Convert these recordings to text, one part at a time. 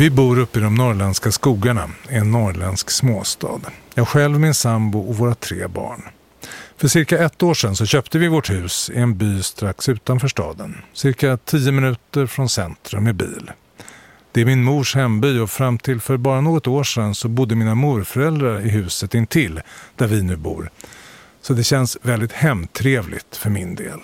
Vi bor uppe i de norrländska skogarna i en norrländsk småstad. Jag själv, min sambo och våra tre barn. För cirka ett år sedan så köpte vi vårt hus i en by strax utanför staden. Cirka tio minuter från centrum i bil. Det är min mors hemby och fram till för bara något år sedan så bodde mina morföräldrar i huset intill där vi nu bor. Så det känns väldigt hemtrevligt för min del.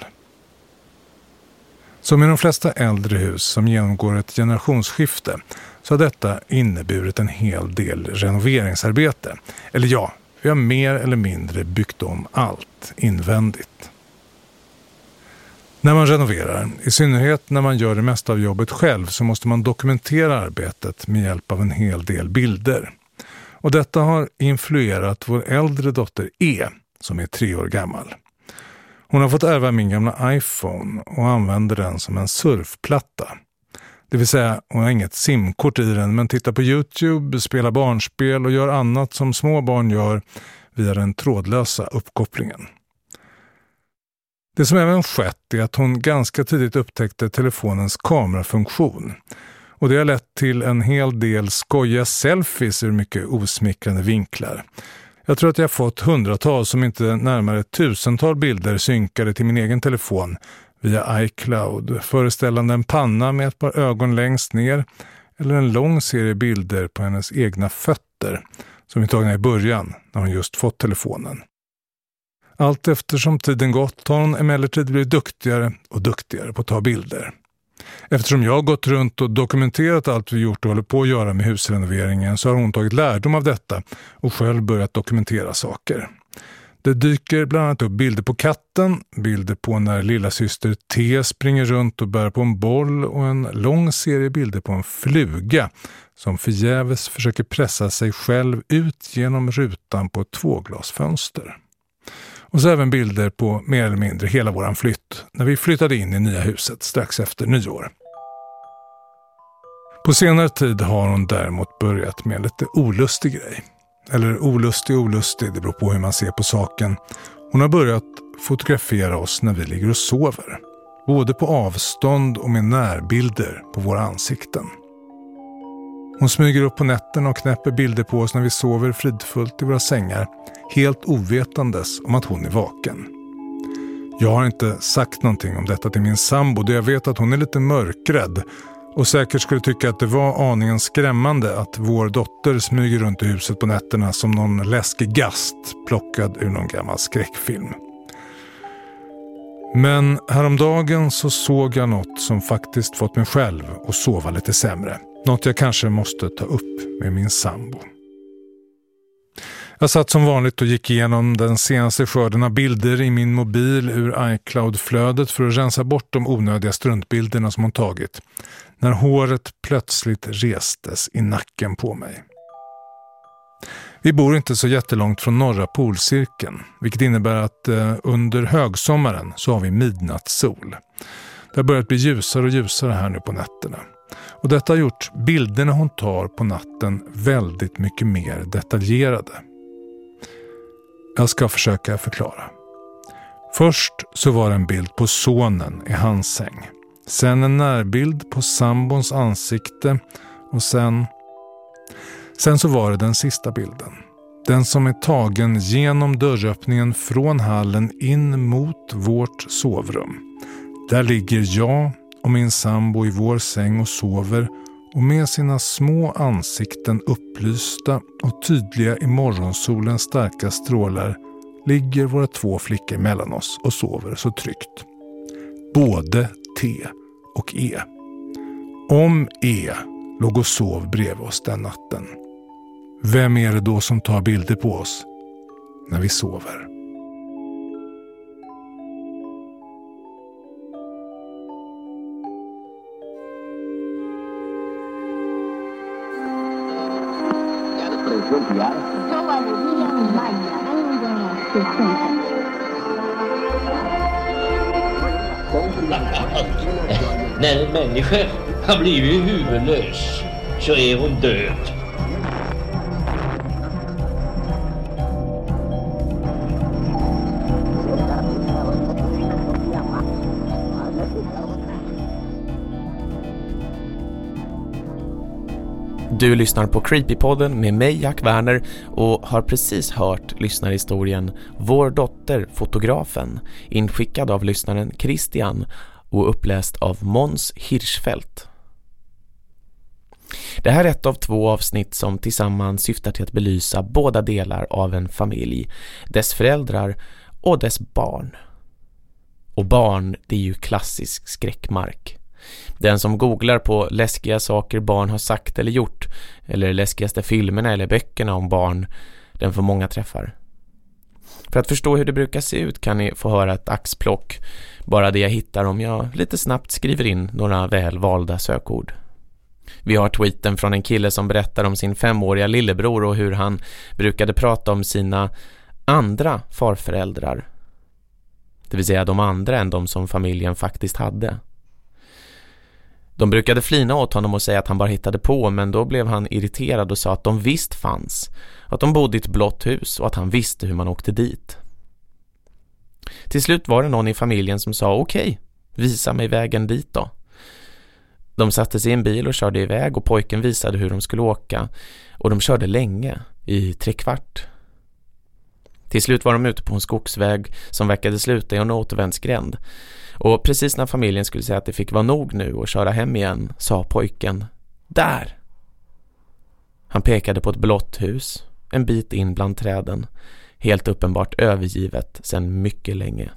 Som i de flesta äldre hus som genomgår ett generationsskifte så har detta inneburit en hel del renoveringsarbete. Eller ja, vi har mer eller mindre byggt om allt invändigt. När man renoverar, i synnerhet när man gör det mesta av jobbet själv, så måste man dokumentera arbetet med hjälp av en hel del bilder. Och detta har influerat vår äldre dotter E, som är tre år gammal. Hon har fått ärva min gamla iPhone och använder den som en surfplatta. Det vill säga, hon har inget simkort i den men tittar på Youtube, spelar barnspel och gör annat som små barn gör via den trådlösa uppkopplingen. Det som även skett är att hon ganska tidigt upptäckte telefonens kamerafunktion. Och det har lett till en hel del skojiga selfies ur mycket osmickrande vinklar. Jag tror att jag fått hundratals, om inte närmare tusental bilder synkade till min egen telefon via iCloud, föreställande en panna med ett par ögon längst ner eller en lång serie bilder på hennes egna fötter som är tagna i början när hon just fått telefonen. Allt eftersom tiden gått har hon emellertid blivit duktigare och duktigare på att ta bilder. Eftersom jag har gått runt och dokumenterat allt vi gjort och håller på att göra med husrenoveringen så har hon tagit lärdom av detta och själv börjat dokumentera saker. Det dyker bland annat upp bilder på katten, bilder på när lilla syster T springer runt och bär på en boll och en lång serie bilder på en fluga som förgäves försöker pressa sig själv ut genom rutan på ett tvåglasfönster. Och så även bilder på mer eller mindre hela våran flytt när vi flyttade in i nya huset strax efter nyår. På senare tid har hon däremot börjat med en lite olustig grej. Eller olustig olustig, det beror på hur man ser på saken. Hon har börjat fotografera oss när vi ligger och sover. Både på avstånd och med närbilder på våra ansikten. Hon smyger upp på nätterna och knäpper bilder på oss när vi sover fridfullt i våra sängar, helt ovetandes om att hon är vaken. Jag har inte sagt någonting om detta till min sambo då jag vet att hon är lite mörkrädd och säkert skulle tycka att det var aningen skrämmande att vår dotter smyger runt i huset på nätterna som någon läskig gast plockad ur någon gammal skräckfilm. Men häromdagen så såg jag något som faktiskt fått mig själv att sova lite sämre. Något jag kanske måste ta upp med min sambo. Jag satt som vanligt och gick igenom den senaste skörden av bilder i min mobil ur iCloud-flödet för att rensa bort de onödiga struntbilderna som hon tagit. När håret plötsligt restes i nacken på mig. Vi bor inte så jättelångt från norra polcirkeln, vilket innebär att eh, under högsommaren så har vi midnattssol. Det har börjat bli ljusare och ljusare här nu på nätterna. Och detta har gjort bilderna hon tar på natten väldigt mycket mer detaljerade. Jag ska försöka förklara. Först så var det en bild på sonen i hans säng. Sen en närbild på sambons ansikte och sen... Sen så var det den sista bilden. Den som är tagen genom dörröppningen från hallen in mot vårt sovrum. Där ligger jag och min sambo i vår säng och sover och med sina små ansikten upplysta och tydliga i morgonsolens starka strålar ligger våra två flickor mellan oss och sover så tryggt. Både T och E. Om E låg och sov bredvid oss den natten, vem är det då som tar bilder på oss när vi sover? När en människa har blivit huvudlös så är hon död. Du lyssnar på Creepypodden med mig Jack Werner och har precis hört lyssnarhistorien Vår dotter, fotografen, inskickad av lyssnaren Christian och uppläst av Mons Hirschfeldt. Det här är ett av två avsnitt som tillsammans syftar till att belysa båda delar av en familj, dess föräldrar och dess barn. Och barn, det är ju klassisk skräckmark. Den som googlar på läskiga saker barn har sagt eller gjort eller läskigaste filmerna eller böckerna om barn, den får många träffar. För att förstå hur det brukar se ut kan ni få höra ett axplock, bara det jag hittar om jag lite snabbt skriver in några väl valda sökord. Vi har tweeten från en kille som berättar om sin femåriga lillebror och hur han brukade prata om sina andra farföräldrar. Det vill säga de andra än de som familjen faktiskt hade. De brukade flina åt honom och säga att han bara hittade på men då blev han irriterad och sa att de visst fanns. Att de bodde i ett blått hus och att han visste hur man åkte dit. Till slut var det någon i familjen som sa okej, visa mig vägen dit då. De satte sig i en bil och körde iväg och pojken visade hur de skulle åka och de körde länge, i tre kvart. Till slut var de ute på en skogsväg som verkade sluta i en återvändsgränd och precis när familjen skulle säga att det fick vara nog nu och köra hem igen sa pojken Där! Han pekade på ett blått hus, en bit in bland träden, helt uppenbart övergivet sedan mycket länge.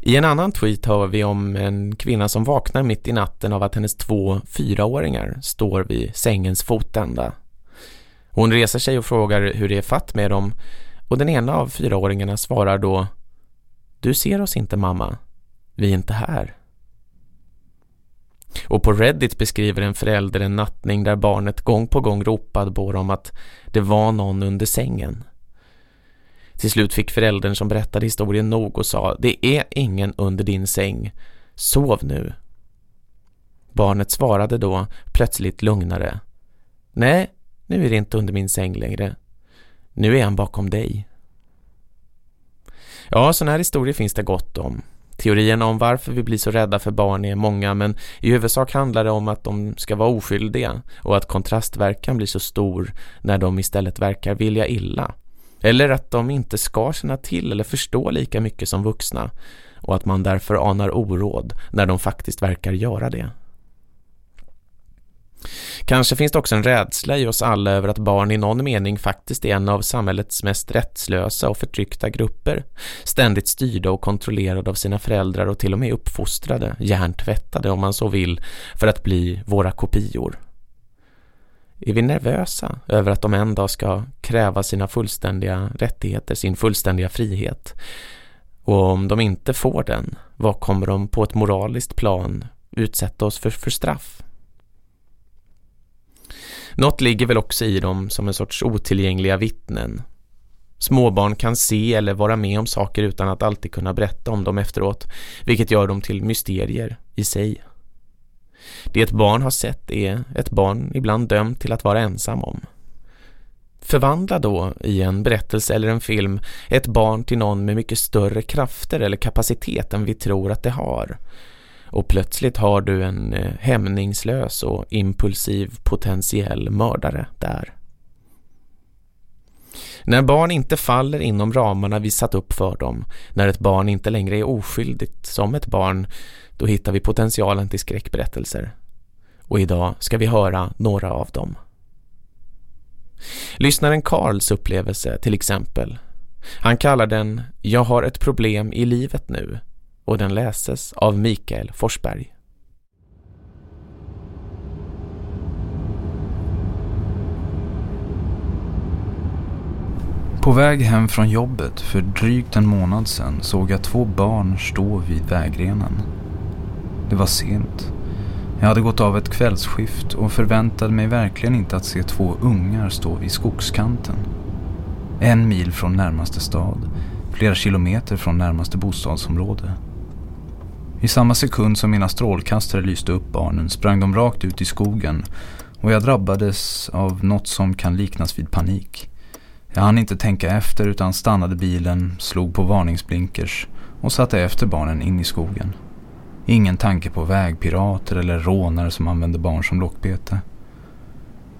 I en annan tweet hör vi om en kvinna som vaknar mitt i natten av att hennes två fyraåringar står vid sängens fotända. Hon reser sig och frågar hur det är fatt med dem och den ena av fyraåringarna svarar då du ser oss inte, mamma. Vi är inte här. Och på Reddit beskriver en förälder en nattning där barnet gång på gång ropade på dem att det var någon under sängen. Till slut fick föräldern som berättade historien nog och sa Det är ingen under din säng. Sov nu. Barnet svarade då plötsligt lugnare. Nej, nu är det inte under min säng längre. Nu är han bakom dig. Ja, sådana här historier finns det gott om. Teorierna om varför vi blir så rädda för barn är många men i huvudsak handlar det om att de ska vara oskyldiga och att kontrastverkan blir så stor när de istället verkar vilja illa. Eller att de inte ska känna till eller förstå lika mycket som vuxna och att man därför anar oråd när de faktiskt verkar göra det. Kanske finns det också en rädsla i oss alla över att barn i någon mening faktiskt är en av samhällets mest rättslösa och förtryckta grupper. Ständigt styrda och kontrollerade av sina föräldrar och till och med uppfostrade, hjärntvättade om man så vill, för att bli våra kopior. Är vi nervösa över att de en dag ska kräva sina fullständiga rättigheter, sin fullständiga frihet? Och om de inte får den, vad kommer de på ett moraliskt plan utsätta oss för, för straff? Något ligger väl också i dem som en sorts otillgängliga vittnen. Småbarn kan se eller vara med om saker utan att alltid kunna berätta om dem efteråt, vilket gör dem till mysterier i sig. Det ett barn har sett är ett barn ibland dömt till att vara ensam om. Förvandla då i en berättelse eller en film ett barn till någon med mycket större krafter eller kapacitet än vi tror att det har och plötsligt har du en eh, hämningslös och impulsiv potentiell mördare där. När barn inte faller inom ramarna vi satt upp för dem, när ett barn inte längre är oskyldigt som ett barn, då hittar vi potentialen till skräckberättelser. Och idag ska vi höra några av dem. Lyssnaren Karls upplevelse till exempel. Han kallar den Jag har ett problem i livet nu och den läses av Mikael Forsberg. På väg hem från jobbet för drygt en månad sedan såg jag två barn stå vid vägrenen. Det var sent. Jag hade gått av ett kvällsskift och förväntade mig verkligen inte att se två ungar stå vid skogskanten. En mil från närmaste stad, flera kilometer från närmaste bostadsområde. I samma sekund som mina strålkastare lyste upp barnen sprang de rakt ut i skogen och jag drabbades av något som kan liknas vid panik. Jag hann inte tänka efter utan stannade bilen, slog på varningsblinkers och satte efter barnen in i skogen. Ingen tanke på vägpirater eller rånare som använde barn som lockbete.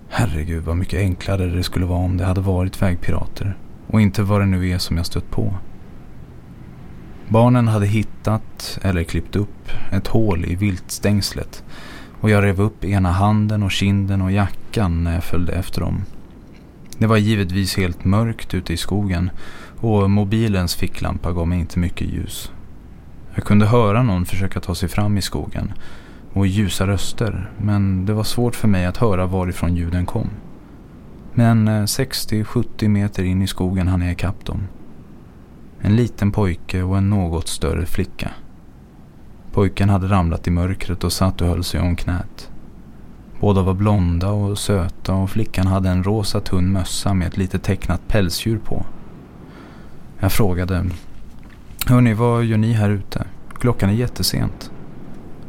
Herregud vad mycket enklare det skulle vara om det hade varit vägpirater. Och inte vad det nu är som jag stött på. Barnen hade hittat, eller klippt upp, ett hål i viltstängslet. Och jag rev upp ena handen och kinden och jackan när jag följde efter dem. Det var givetvis helt mörkt ute i skogen och mobilens ficklampa gav mig inte mycket ljus. Jag kunde höra någon försöka ta sig fram i skogen och ljusa röster men det var svårt för mig att höra varifrån ljuden kom. Men eh, 60-70 meter in i skogen hann jag ikapp dem. En liten pojke och en något större flicka. Pojken hade ramlat i mörkret och satt och höll sig om knät. Båda var blonda och söta och flickan hade en rosa tunn mössa med ett litet tecknat pälsdjur på. Jag frågade. Hörni, vad gör ni här ute? Klockan är jättesent.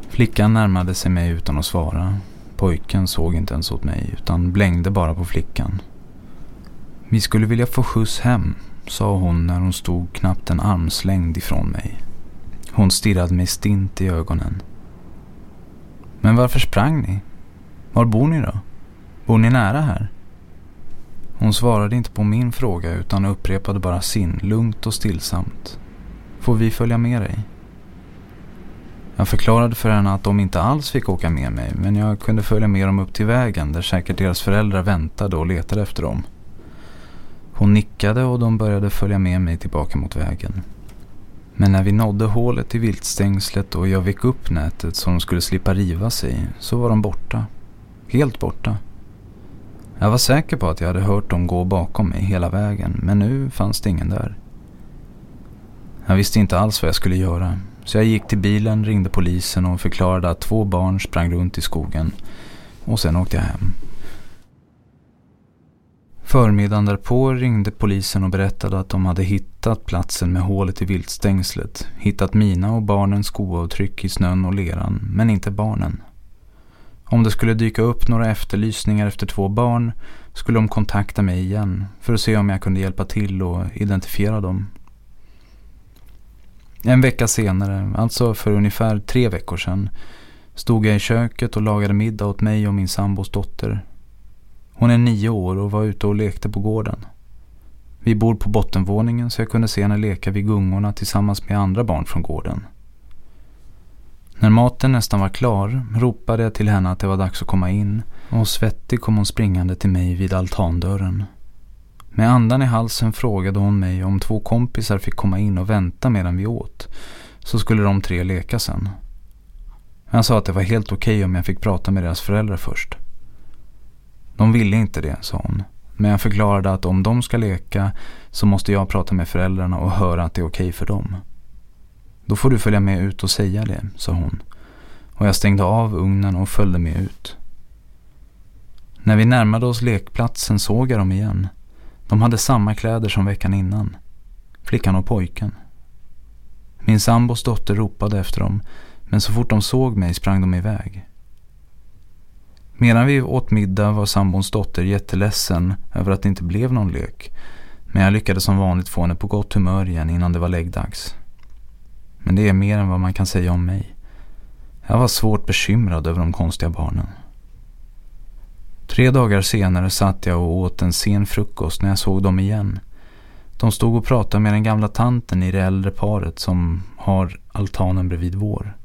Flickan närmade sig mig utan att svara. Pojken såg inte ens åt mig utan blängde bara på flickan. Vi skulle vilja få skjuts hem, sa hon när hon stod knappt en armslängd ifrån mig. Hon stirrade mig stint i ögonen. Men varför sprang ni? Var bor ni då? Bor ni nära här? Hon svarade inte på min fråga utan upprepade bara sin, lugnt och stillsamt. Får vi följa med dig? Jag förklarade för henne att de inte alls fick åka med mig men jag kunde följa med dem upp till vägen där säkert deras föräldrar väntade och letade efter dem. Hon nickade och de började följa med mig tillbaka mot vägen. Men när vi nådde hålet i viltstängslet och jag vek upp nätet så de skulle slippa riva sig så var de borta. Helt borta. Jag var säker på att jag hade hört dem gå bakom mig hela vägen men nu fanns det ingen där. Jag visste inte alls vad jag skulle göra så jag gick till bilen, ringde polisen och förklarade att två barn sprang runt i skogen och sen åkte jag hem. Förmiddagen därpå ringde polisen och berättade att de hade hittat platsen med hålet i viltstängslet, hittat mina och barnens skoavtryck i snön och leran, men inte barnen. Om det skulle dyka upp några efterlysningar efter två barn skulle de kontakta mig igen för att se om jag kunde hjälpa till och identifiera dem. En vecka senare, alltså för ungefär tre veckor sedan, stod jag i köket och lagade middag åt mig och min sambos dotter. Hon är nio år och var ute och lekte på gården. Vi bor på bottenvåningen så jag kunde se henne leka vid gungorna tillsammans med andra barn från gården. När maten nästan var klar ropade jag till henne att det var dags att komma in och svettig kom hon springande till mig vid altandörren. Med andan i halsen frågade hon mig om två kompisar fick komma in och vänta medan vi åt. Så skulle de tre leka sen. Jag sa att det var helt okej okay om jag fick prata med deras föräldrar först. De ville inte det, sa hon. Men jag förklarade att om de ska leka så måste jag prata med föräldrarna och höra att det är okej okay för dem. Då får du följa med ut och säga det, sa hon. Och jag stängde av ugnen och följde med ut. När vi närmade oss lekplatsen såg jag dem igen. De hade samma kläder som veckan innan. Flickan och pojken. Min sambos dotter ropade efter dem men så fort de såg mig sprang de iväg. Medan vi åt middag var sambons dotter jätteledsen över att det inte blev någon lek. Men jag lyckades som vanligt få henne på gott humör igen innan det var läggdags. Men det är mer än vad man kan säga om mig. Jag var svårt bekymrad över de konstiga barnen. Tre dagar senare satt jag och åt en sen frukost när jag såg dem igen. De stod och pratade med den gamla tanten i det äldre paret som har altanen bredvid vår.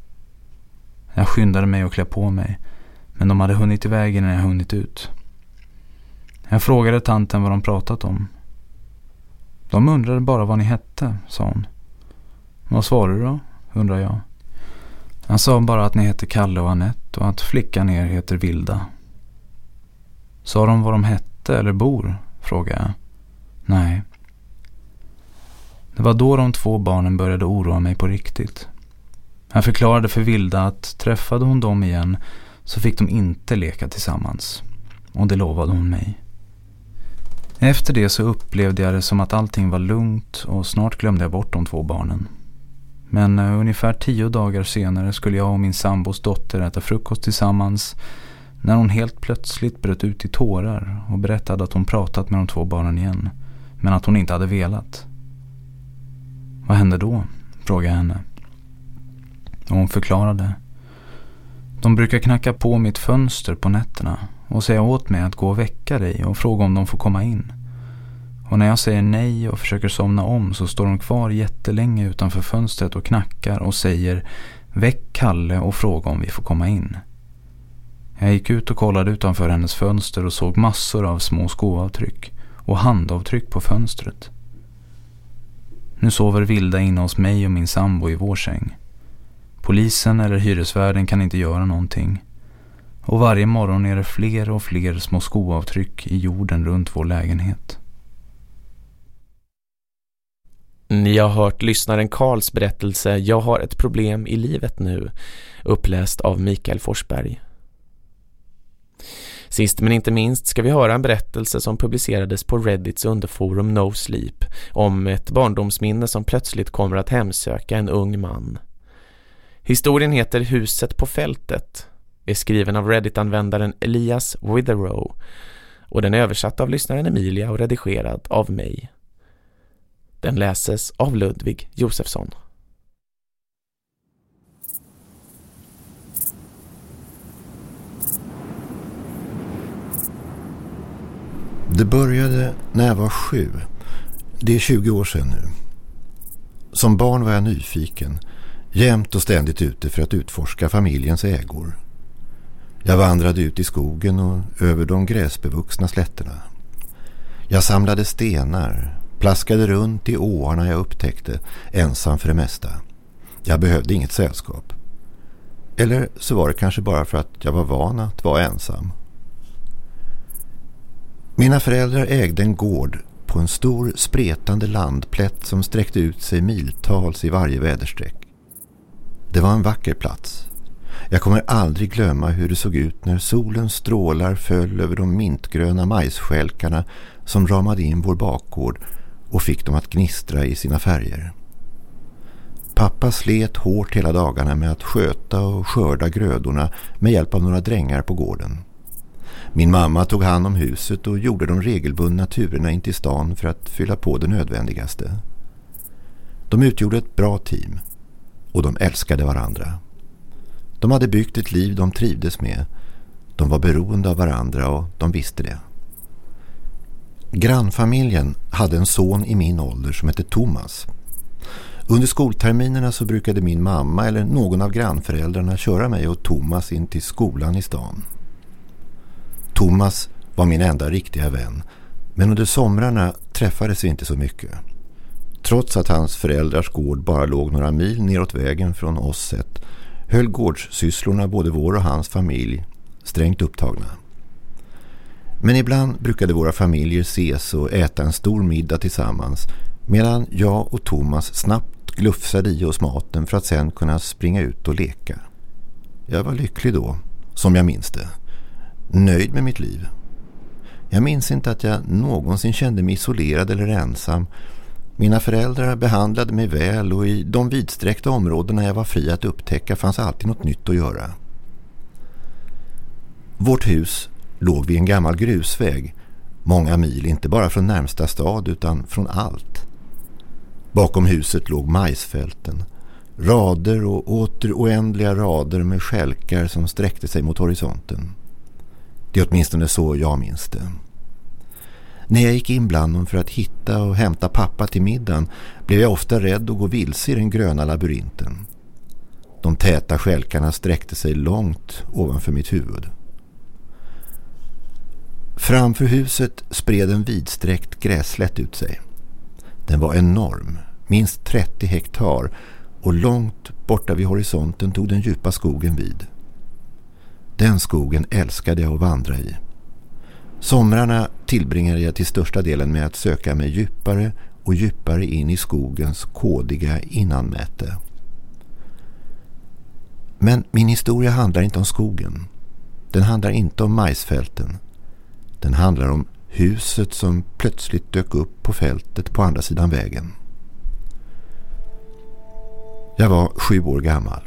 Jag skyndade mig att klä på mig, men de hade hunnit iväg innan jag hunnit ut. Jag frågade tanten vad de pratat om. De undrade bara vad ni hette, sa hon. Vad svarade du då, undrade jag. Han sa bara att ni heter Kalle och Annette och att flickan er heter Vilda. Sa de vad de hette eller bor? frågade jag. Nej. Det var då de två barnen började oroa mig på riktigt. Jag förklarade för Vilda att träffade hon dem igen så fick de inte leka tillsammans. Och det lovade hon mig. Efter det så upplevde jag det som att allting var lugnt och snart glömde jag bort de två barnen. Men eh, ungefär tio dagar senare skulle jag och min sambos dotter äta frukost tillsammans när hon helt plötsligt bröt ut i tårar och berättade att hon pratat med de två barnen igen, men att hon inte hade velat. Vad hände då? frågade jag henne. Och hon förklarade. De brukar knacka på mitt fönster på nätterna och säga åt mig att gå och väcka dig och fråga om de får komma in. Och när jag säger nej och försöker somna om så står de kvar jättelänge utanför fönstret och knackar och säger Väck Kalle och fråga om vi får komma in. Jag gick ut och kollade utanför hennes fönster och såg massor av små skoavtryck och handavtryck på fönstret. Nu sover Vilda inne hos mig och min sambo i vår säng. Polisen eller hyresvärden kan inte göra någonting. Och varje morgon är det fler och fler små skoavtryck i jorden runt vår lägenhet. Ni har hört lyssnaren Karls berättelse Jag har ett problem i livet nu, uppläst av Mikael Forsberg. Sist men inte minst ska vi höra en berättelse som publicerades på Reddits underforum No Sleep om ett barndomsminne som plötsligt kommer att hemsöka en ung man. Historien heter Huset på fältet, är skriven av Reddit-användaren Elias Witherow och den är översatt av lyssnaren Emilia och redigerad av mig. Den läses av Ludvig Josefsson. Det började när jag var sju. Det är 20 år sedan nu. Som barn var jag nyfiken, jämt och ständigt ute för att utforska familjens ägor. Jag vandrade ut i skogen och över de gräsbevuxna slätterna. Jag samlade stenar, plaskade runt i åarna jag upptäckte, ensam för det mesta. Jag behövde inget sällskap. Eller så var det kanske bara för att jag var van att vara ensam. Mina föräldrar ägde en gård på en stor spretande landplätt som sträckte ut sig miltals i varje väderstreck. Det var en vacker plats. Jag kommer aldrig glömma hur det såg ut när solens strålar föll över de mintgröna majsskälkarna som ramade in vår bakgård och fick dem att gnistra i sina färger. Pappa slet hårt hela dagarna med att sköta och skörda grödorna med hjälp av några drängar på gården. Min mamma tog hand om huset och gjorde de regelbundna turerna in till stan för att fylla på det nödvändigaste. De utgjorde ett bra team och de älskade varandra. De hade byggt ett liv de trivdes med. De var beroende av varandra och de visste det. Grannfamiljen hade en son i min ålder som hette Thomas. Under skolterminerna så brukade min mamma eller någon av grannföräldrarna köra mig och Thomas in till skolan i stan. Thomas var min enda riktiga vän men under somrarna träffades vi inte så mycket. Trots att hans föräldrars gård bara låg några mil neråt vägen från oss sett höll gårdssysslorna både vår och hans familj strängt upptagna. Men ibland brukade våra familjer ses och äta en stor middag tillsammans medan jag och Thomas snabbt glufsade i oss maten för att sen kunna springa ut och leka. Jag var lycklig då, som jag minns det nöjd med mitt liv. Jag minns inte att jag någonsin kände mig isolerad eller ensam. Mina föräldrar behandlade mig väl och i de vidsträckta områdena jag var fri att upptäcka fanns alltid något nytt att göra. Vårt hus låg vid en gammal grusväg, många mil inte bara från närmsta stad utan från allt. Bakom huset låg majsfälten, rader och åter oändliga rader med skälkar som sträckte sig mot horisonten. Det är åtminstone så jag minns det. När jag gick in bland dem för att hitta och hämta pappa till middagen blev jag ofta rädd att gå vilse i den gröna labyrinten. De täta skälkarna sträckte sig långt ovanför mitt huvud. Framför huset spred en vidsträckt gräslätt ut sig. Den var enorm, minst 30 hektar och långt borta vid horisonten tog den djupa skogen vid. Den skogen älskade jag att vandra i. Somrarna tillbringade jag till största delen med att söka mig djupare och djupare in i skogens kodiga innanmäte. Men min historia handlar inte om skogen. Den handlar inte om majsfälten. Den handlar om huset som plötsligt dök upp på fältet på andra sidan vägen. Jag var sju år gammal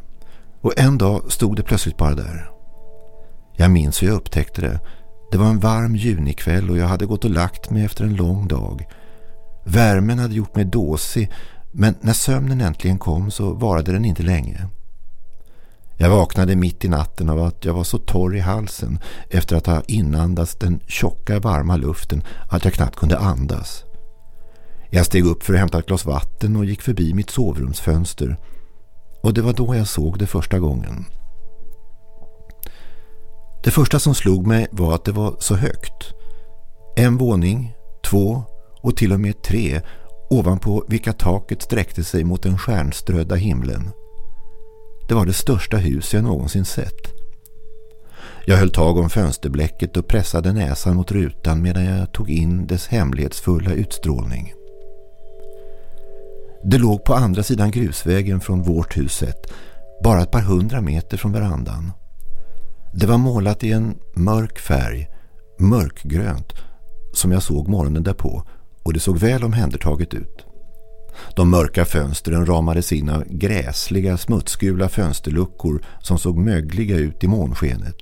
och en dag stod det plötsligt bara där. Jag minns hur jag upptäckte det. Det var en varm junikväll och jag hade gått och lagt mig efter en lång dag. Värmen hade gjort mig dåsig men när sömnen äntligen kom så varade den inte länge. Jag vaknade mitt i natten av att jag var så torr i halsen efter att ha inandats den tjocka varma luften att jag knappt kunde andas. Jag steg upp för att hämta ett glas vatten och gick förbi mitt sovrumsfönster. Och det var då jag såg det första gången. Det första som slog mig var att det var så högt. En våning, två och till och med tre ovanpå vilka taket sträckte sig mot den stjärnströdda himlen. Det var det största hus jag någonsin sett. Jag höll tag om fönsterbläcket och pressade näsan mot rutan medan jag tog in dess hemlighetsfulla utstrålning. Det låg på andra sidan grusvägen från vårt huset, bara ett par hundra meter från verandan. Det var målat i en mörk färg, mörkgrönt, som jag såg morgonen därpå och det såg väl omhändertaget ut. De mörka fönstren ramades in av gräsliga, smutsgula fönsterluckor som såg mögliga ut i månskenet.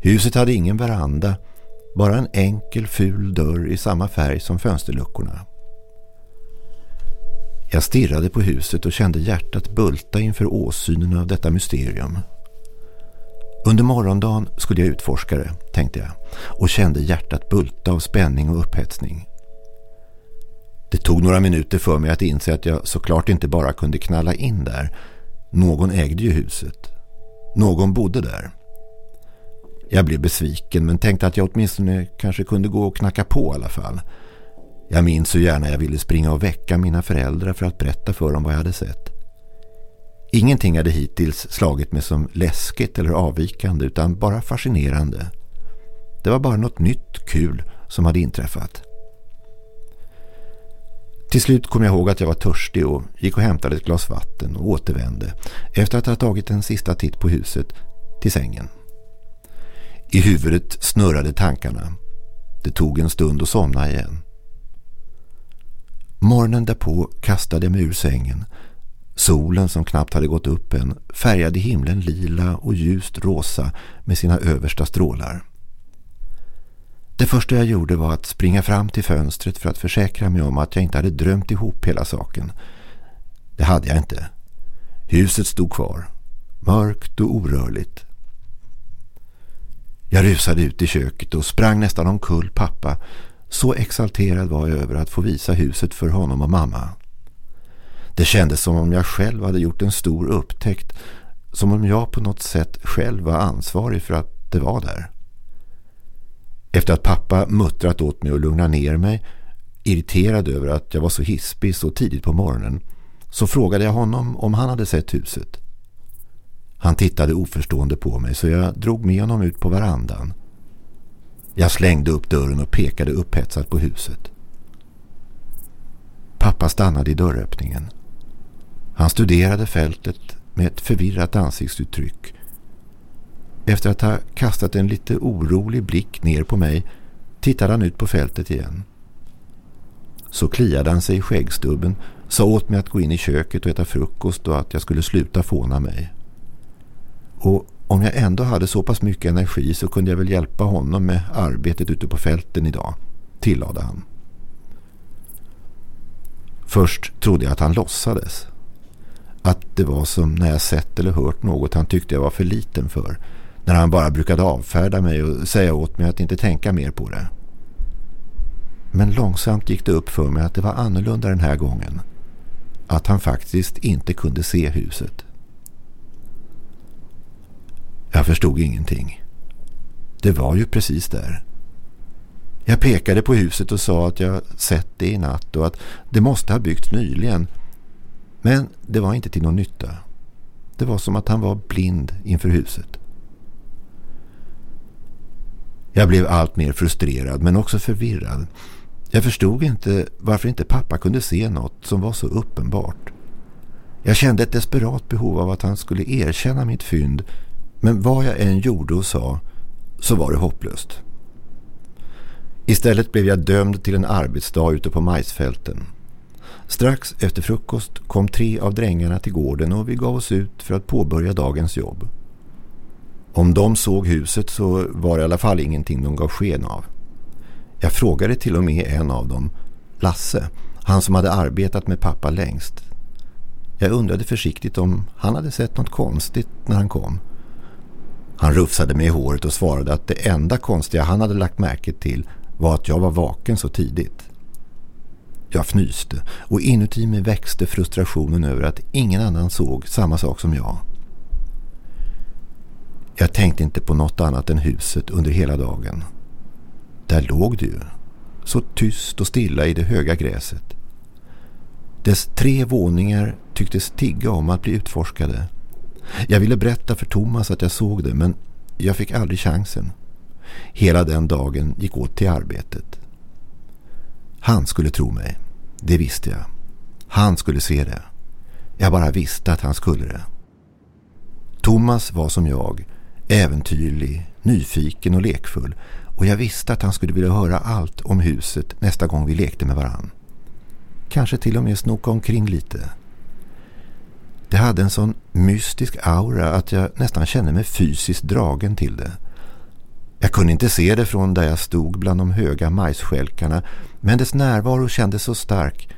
Huset hade ingen veranda, bara en enkel ful dörr i samma färg som fönsterluckorna. Jag stirrade på huset och kände hjärtat bulta inför åsynen av detta mysterium. Under morgondagen skulle jag utforska det, tänkte jag, och kände hjärtat bulta av spänning och upphetsning. Det tog några minuter för mig att inse att jag såklart inte bara kunde knalla in där. Någon ägde ju huset. Någon bodde där. Jag blev besviken men tänkte att jag åtminstone kanske kunde gå och knacka på i alla fall. Jag minns hur gärna jag ville springa och väcka mina föräldrar för att berätta för dem vad jag hade sett. Ingenting hade hittills slagit mig som läskigt eller avvikande utan bara fascinerande. Det var bara något nytt kul som hade inträffat. Till slut kom jag ihåg att jag var törstig och gick och hämtade ett glas vatten och återvände efter att ha tagit en sista titt på huset till sängen. I huvudet snurrade tankarna. Det tog en stund att somna igen. Morgonen därpå kastade jag mig ur sängen. Solen som knappt hade gått upp än färgade himlen lila och ljust rosa med sina översta strålar. Det första jag gjorde var att springa fram till fönstret för att försäkra mig om att jag inte hade drömt ihop hela saken. Det hade jag inte. Huset stod kvar. Mörkt och orörligt. Jag rusade ut i köket och sprang nästan omkull pappa. Så exalterad var jag över att få visa huset för honom och mamma. Det kändes som om jag själv hade gjort en stor upptäckt. Som om jag på något sätt själv var ansvarig för att det var där. Efter att pappa muttrat åt mig och lugnat ner mig, irriterad över att jag var så hispig så tidigt på morgonen, så frågade jag honom om han hade sett huset. Han tittade oförstående på mig så jag drog med honom ut på verandan. Jag slängde upp dörren och pekade upphetsat på huset. Pappa stannade i dörröppningen. Han studerade fältet med ett förvirrat ansiktsuttryck efter att ha kastat en lite orolig blick ner på mig tittade han ut på fältet igen. Så kliade han sig i skäggstubben, sa åt mig att gå in i köket och äta frukost och att jag skulle sluta fåna mig. Och om jag ändå hade så pass mycket energi så kunde jag väl hjälpa honom med arbetet ute på fälten idag, tillade han. Först trodde jag att han låtsades. Att det var som när jag sett eller hört något han tyckte jag var för liten för- när han bara brukade avfärda mig och säga åt mig att inte tänka mer på det. Men långsamt gick det upp för mig att det var annorlunda den här gången. Att han faktiskt inte kunde se huset. Jag förstod ingenting. Det var ju precis där. Jag pekade på huset och sa att jag sett det i natt och att det måste ha byggts nyligen. Men det var inte till någon nytta. Det var som att han var blind inför huset. Jag blev allt mer frustrerad men också förvirrad. Jag förstod inte varför inte pappa kunde se något som var så uppenbart. Jag kände ett desperat behov av att han skulle erkänna mitt fynd men vad jag än gjorde och sa så var det hopplöst. Istället blev jag dömd till en arbetsdag ute på majsfälten. Strax efter frukost kom tre av drängarna till gården och vi gav oss ut för att påbörja dagens jobb. Om de såg huset så var det i alla fall ingenting de gav sken av. Jag frågade till och med en av dem, Lasse, han som hade arbetat med pappa längst. Jag undrade försiktigt om han hade sett något konstigt när han kom. Han rufsade mig i håret och svarade att det enda konstiga han hade lagt märke till var att jag var vaken så tidigt. Jag fnyste och inuti mig växte frustrationen över att ingen annan såg samma sak som jag. Jag tänkte inte på något annat än huset under hela dagen. Där låg det ju, så tyst och stilla i det höga gräset. Dess tre våningar tycktes tigga om att bli utforskade. Jag ville berätta för Thomas att jag såg det men jag fick aldrig chansen. Hela den dagen gick åt till arbetet. Han skulle tro mig. Det visste jag. Han skulle se det. Jag bara visste att han skulle det. Thomas var som jag, äventyrlig, nyfiken och lekfull och jag visste att han skulle vilja höra allt om huset nästa gång vi lekte med varann. Kanske till och med snoka omkring lite. Det hade en sån mystisk aura att jag nästan kände mig fysiskt dragen till det. Jag kunde inte se det från där jag stod bland de höga majsskälkarna men dess närvaro kändes så stark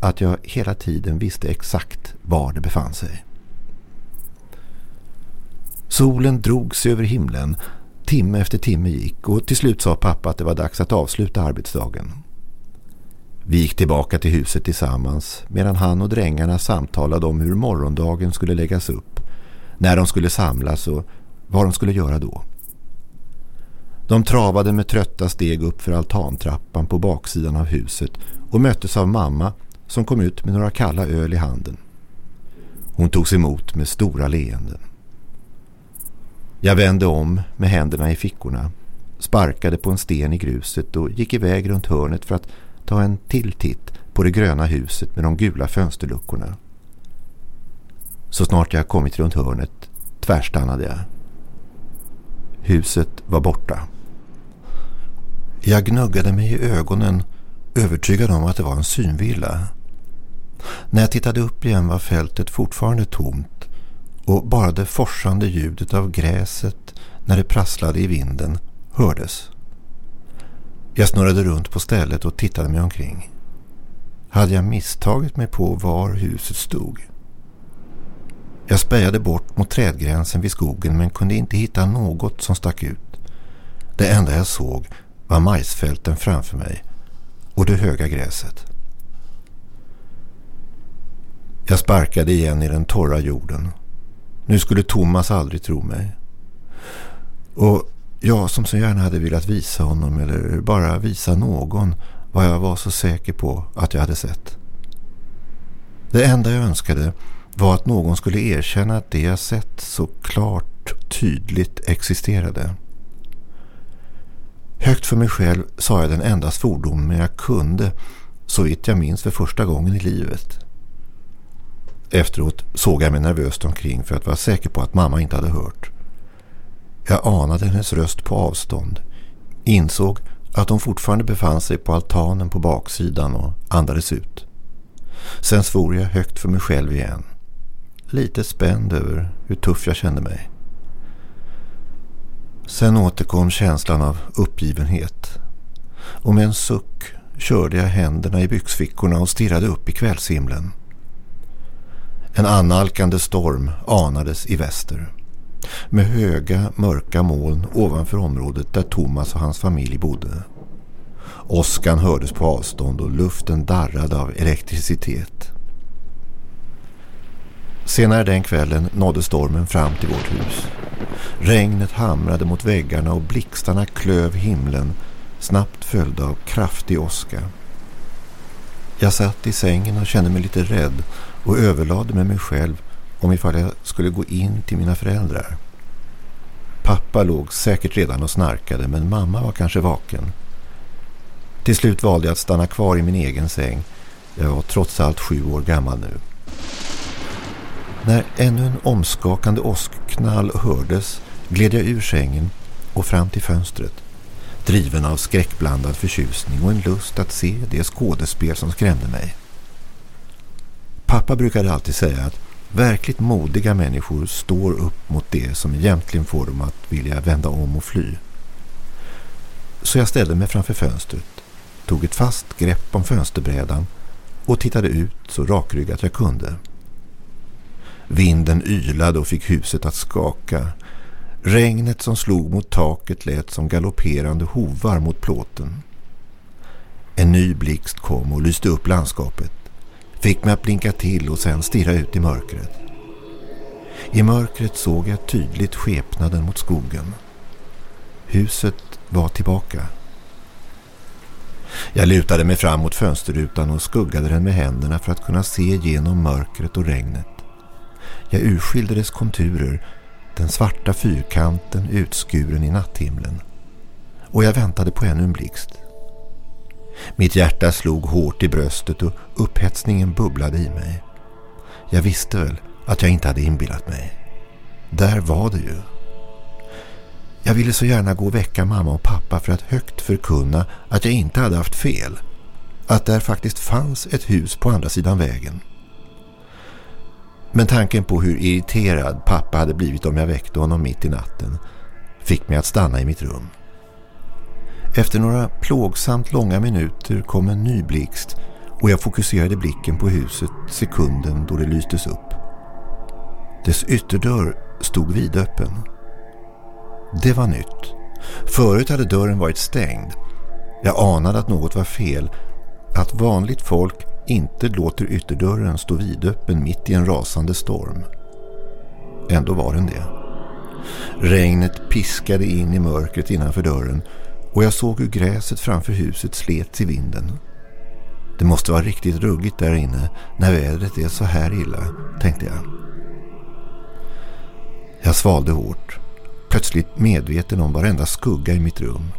att jag hela tiden visste exakt var det befann sig. Solen drog sig över himlen, timme efter timme gick och till slut sa pappa att det var dags att avsluta arbetsdagen. Vi gick tillbaka till huset tillsammans medan han och drängarna samtalade om hur morgondagen skulle läggas upp, när de skulle samlas och vad de skulle göra då. De travade med trötta steg upp för altantrappan på baksidan av huset och möttes av mamma som kom ut med några kalla öl i handen. Hon togs emot med stora leenden. Jag vände om med händerna i fickorna, sparkade på en sten i gruset och gick iväg runt hörnet för att ta en till titt på det gröna huset med de gula fönsterluckorna. Så snart jag kommit runt hörnet tvärstannade jag. Huset var borta. Jag gnuggade mig i ögonen övertygad om att det var en synvilla. När jag tittade upp igen var fältet fortfarande tomt och bara det forsande ljudet av gräset när det prasslade i vinden hördes. Jag snurrade runt på stället och tittade mig omkring. Hade jag misstagit mig på var huset stod? Jag spejade bort mot trädgränsen vid skogen men kunde inte hitta något som stack ut. Det enda jag såg var majsfälten framför mig och det höga gräset. Jag sparkade igen i den torra jorden. Nu skulle Thomas aldrig tro mig. Och jag som så gärna hade velat visa honom eller bara visa någon vad jag var så säker på att jag hade sett. Det enda jag önskade var att någon skulle erkänna att det jag sett så klart tydligt existerade. Högt för mig själv sa jag den enda svordomen jag kunde så vitt jag minns för första gången i livet. Efteråt såg jag mig nervöst omkring för att vara säker på att mamma inte hade hört. Jag anade hennes röst på avstånd. Insåg att hon fortfarande befann sig på altanen på baksidan och andades ut. Sen svor jag högt för mig själv igen. Lite spänd över hur tuff jag kände mig. Sen återkom känslan av uppgivenhet. Och med en suck körde jag händerna i byxfickorna och stirrade upp i kvällshimlen. En annalkande storm anades i väster. Med höga, mörka moln ovanför området där Thomas och hans familj bodde. Åskan hördes på avstånd och luften darrade av elektricitet. Senare den kvällen nådde stormen fram till vårt hus. Regnet hamrade mot väggarna och blixtarna klöv himlen, snabbt följda av kraftig åska. Jag satt i sängen och kände mig lite rädd och överlade med mig själv om ifall jag skulle gå in till mina föräldrar. Pappa låg säkert redan och snarkade men mamma var kanske vaken. Till slut valde jag att stanna kvar i min egen säng. Jag var trots allt sju år gammal nu. När ännu en omskakande åskknall hördes gled jag ur sängen och fram till fönstret. Driven av skräckblandad förtjusning och en lust att se det skådespel som skrämde mig. Pappa brukade alltid säga att verkligt modiga människor står upp mot det som egentligen får dem att vilja vända om och fly. Så jag ställde mig framför fönstret, tog ett fast grepp om fönsterbrädan och tittade ut så rakryggat jag kunde. Vinden ylade och fick huset att skaka. Regnet som slog mot taket lät som galopperande hovar mot plåten. En ny blixt kom och lyste upp landskapet. Fick mig att blinka till och sen stirra ut i mörkret. I mörkret såg jag tydligt skepnaden mot skogen. Huset var tillbaka. Jag lutade mig fram mot fönsterrutan och skuggade den med händerna för att kunna se genom mörkret och regnet. Jag urskilde dess konturer, den svarta fyrkanten utskuren i natthimlen. Och jag väntade på ännu en blixt. Mitt hjärta slog hårt i bröstet och upphetsningen bubblade i mig. Jag visste väl att jag inte hade inbillat mig. Där var det ju. Jag ville så gärna gå och väcka mamma och pappa för att högt förkunna att jag inte hade haft fel. Att där faktiskt fanns ett hus på andra sidan vägen. Men tanken på hur irriterad pappa hade blivit om jag väckte honom mitt i natten fick mig att stanna i mitt rum. Efter några plågsamt långa minuter kom en ny blixt och jag fokuserade blicken på huset sekunden då det lystes upp. Dess ytterdörr stod vidöppen. Det var nytt. Förut hade dörren varit stängd. Jag anade att något var fel. Att vanligt folk inte låter ytterdörren stå vidöppen mitt i en rasande storm. Ändå var den det. Regnet piskade in i mörkret innanför dörren och jag såg hur gräset framför huset slets i vinden. Det måste vara riktigt ruggigt där inne när vädret är så här illa, tänkte jag. Jag svalde hårt, plötsligt medveten om varenda skugga i mitt rum.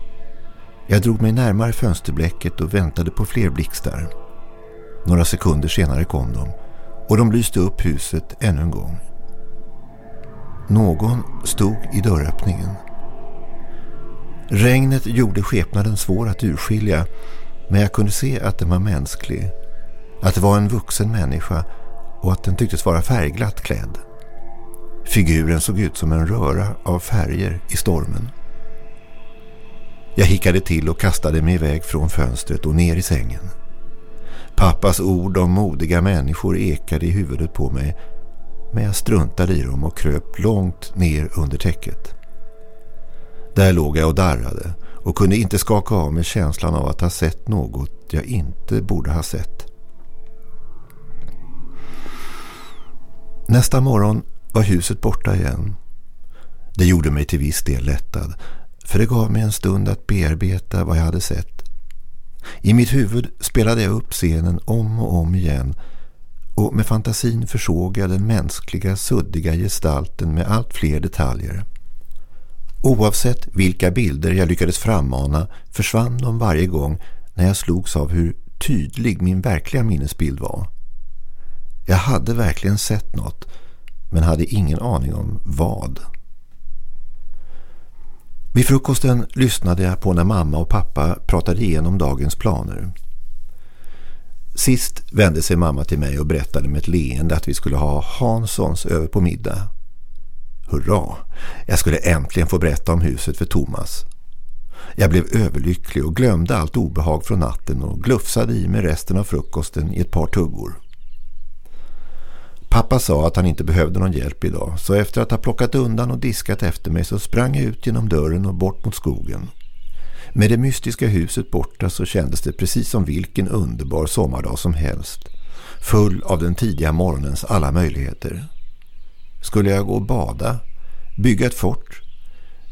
Jag drog mig närmare fönsterbläcket och väntade på fler blixtar. Några sekunder senare kom de och de lyste upp huset ännu en gång. Någon stod i dörröppningen. Regnet gjorde skepnaden svår att urskilja men jag kunde se att den var mänsklig. Att det var en vuxen människa och att den tycktes vara färgglatt klädd. Figuren såg ut som en röra av färger i stormen. Jag hickade till och kastade mig iväg från fönstret och ner i sängen. Pappas ord om modiga människor ekade i huvudet på mig men jag struntade i dem och kröp långt ner under täcket. Där låg jag och darrade och kunde inte skaka av mig känslan av att ha sett något jag inte borde ha sett. Nästa morgon var huset borta igen. Det gjorde mig till viss del lättad för det gav mig en stund att bearbeta vad jag hade sett. I mitt huvud spelade jag upp scenen om och om igen och med fantasin försåg jag den mänskliga suddiga gestalten med allt fler detaljer. Oavsett vilka bilder jag lyckades frammana försvann de varje gång när jag slogs av hur tydlig min verkliga minnesbild var. Jag hade verkligen sett något men hade ingen aning om vad. Vid frukosten lyssnade jag på när mamma och pappa pratade igenom dagens planer. Sist vände sig mamma till mig och berättade med ett leende att vi skulle ha Hanssons över på middag. Hurra! Jag skulle äntligen få berätta om huset för Thomas. Jag blev överlycklig och glömde allt obehag från natten och glufsade i mig resten av frukosten i ett par tuggor. Pappa sa att han inte behövde någon hjälp idag så efter att ha plockat undan och diskat efter mig så sprang jag ut genom dörren och bort mot skogen. Med det mystiska huset borta så kändes det precis som vilken underbar sommardag som helst. Full av den tidiga morgonens alla möjligheter. Skulle jag gå och bada? Bygga ett fort?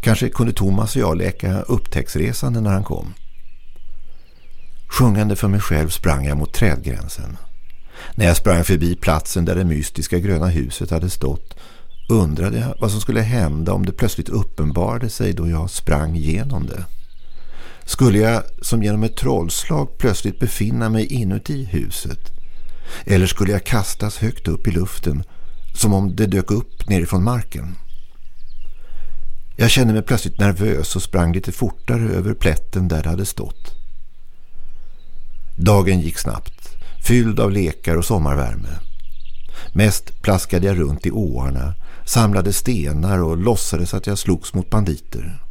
Kanske kunde Thomas och jag leka upptäcktsresande när han kom. Sjungande för mig själv sprang jag mot trädgränsen. När jag sprang förbi platsen där det mystiska gröna huset hade stått undrade jag vad som skulle hända om det plötsligt uppenbarade sig då jag sprang genom det. Skulle jag som genom ett trollslag plötsligt befinna mig inuti huset? Eller skulle jag kastas högt upp i luften som om det dök upp nerifrån marken? Jag kände mig plötsligt nervös och sprang lite fortare över plätten där det hade stått. Dagen gick snabbt, fylld av lekar och sommarvärme. Mest plaskade jag runt i åarna, samlade stenar och låtsades att jag slogs mot banditer.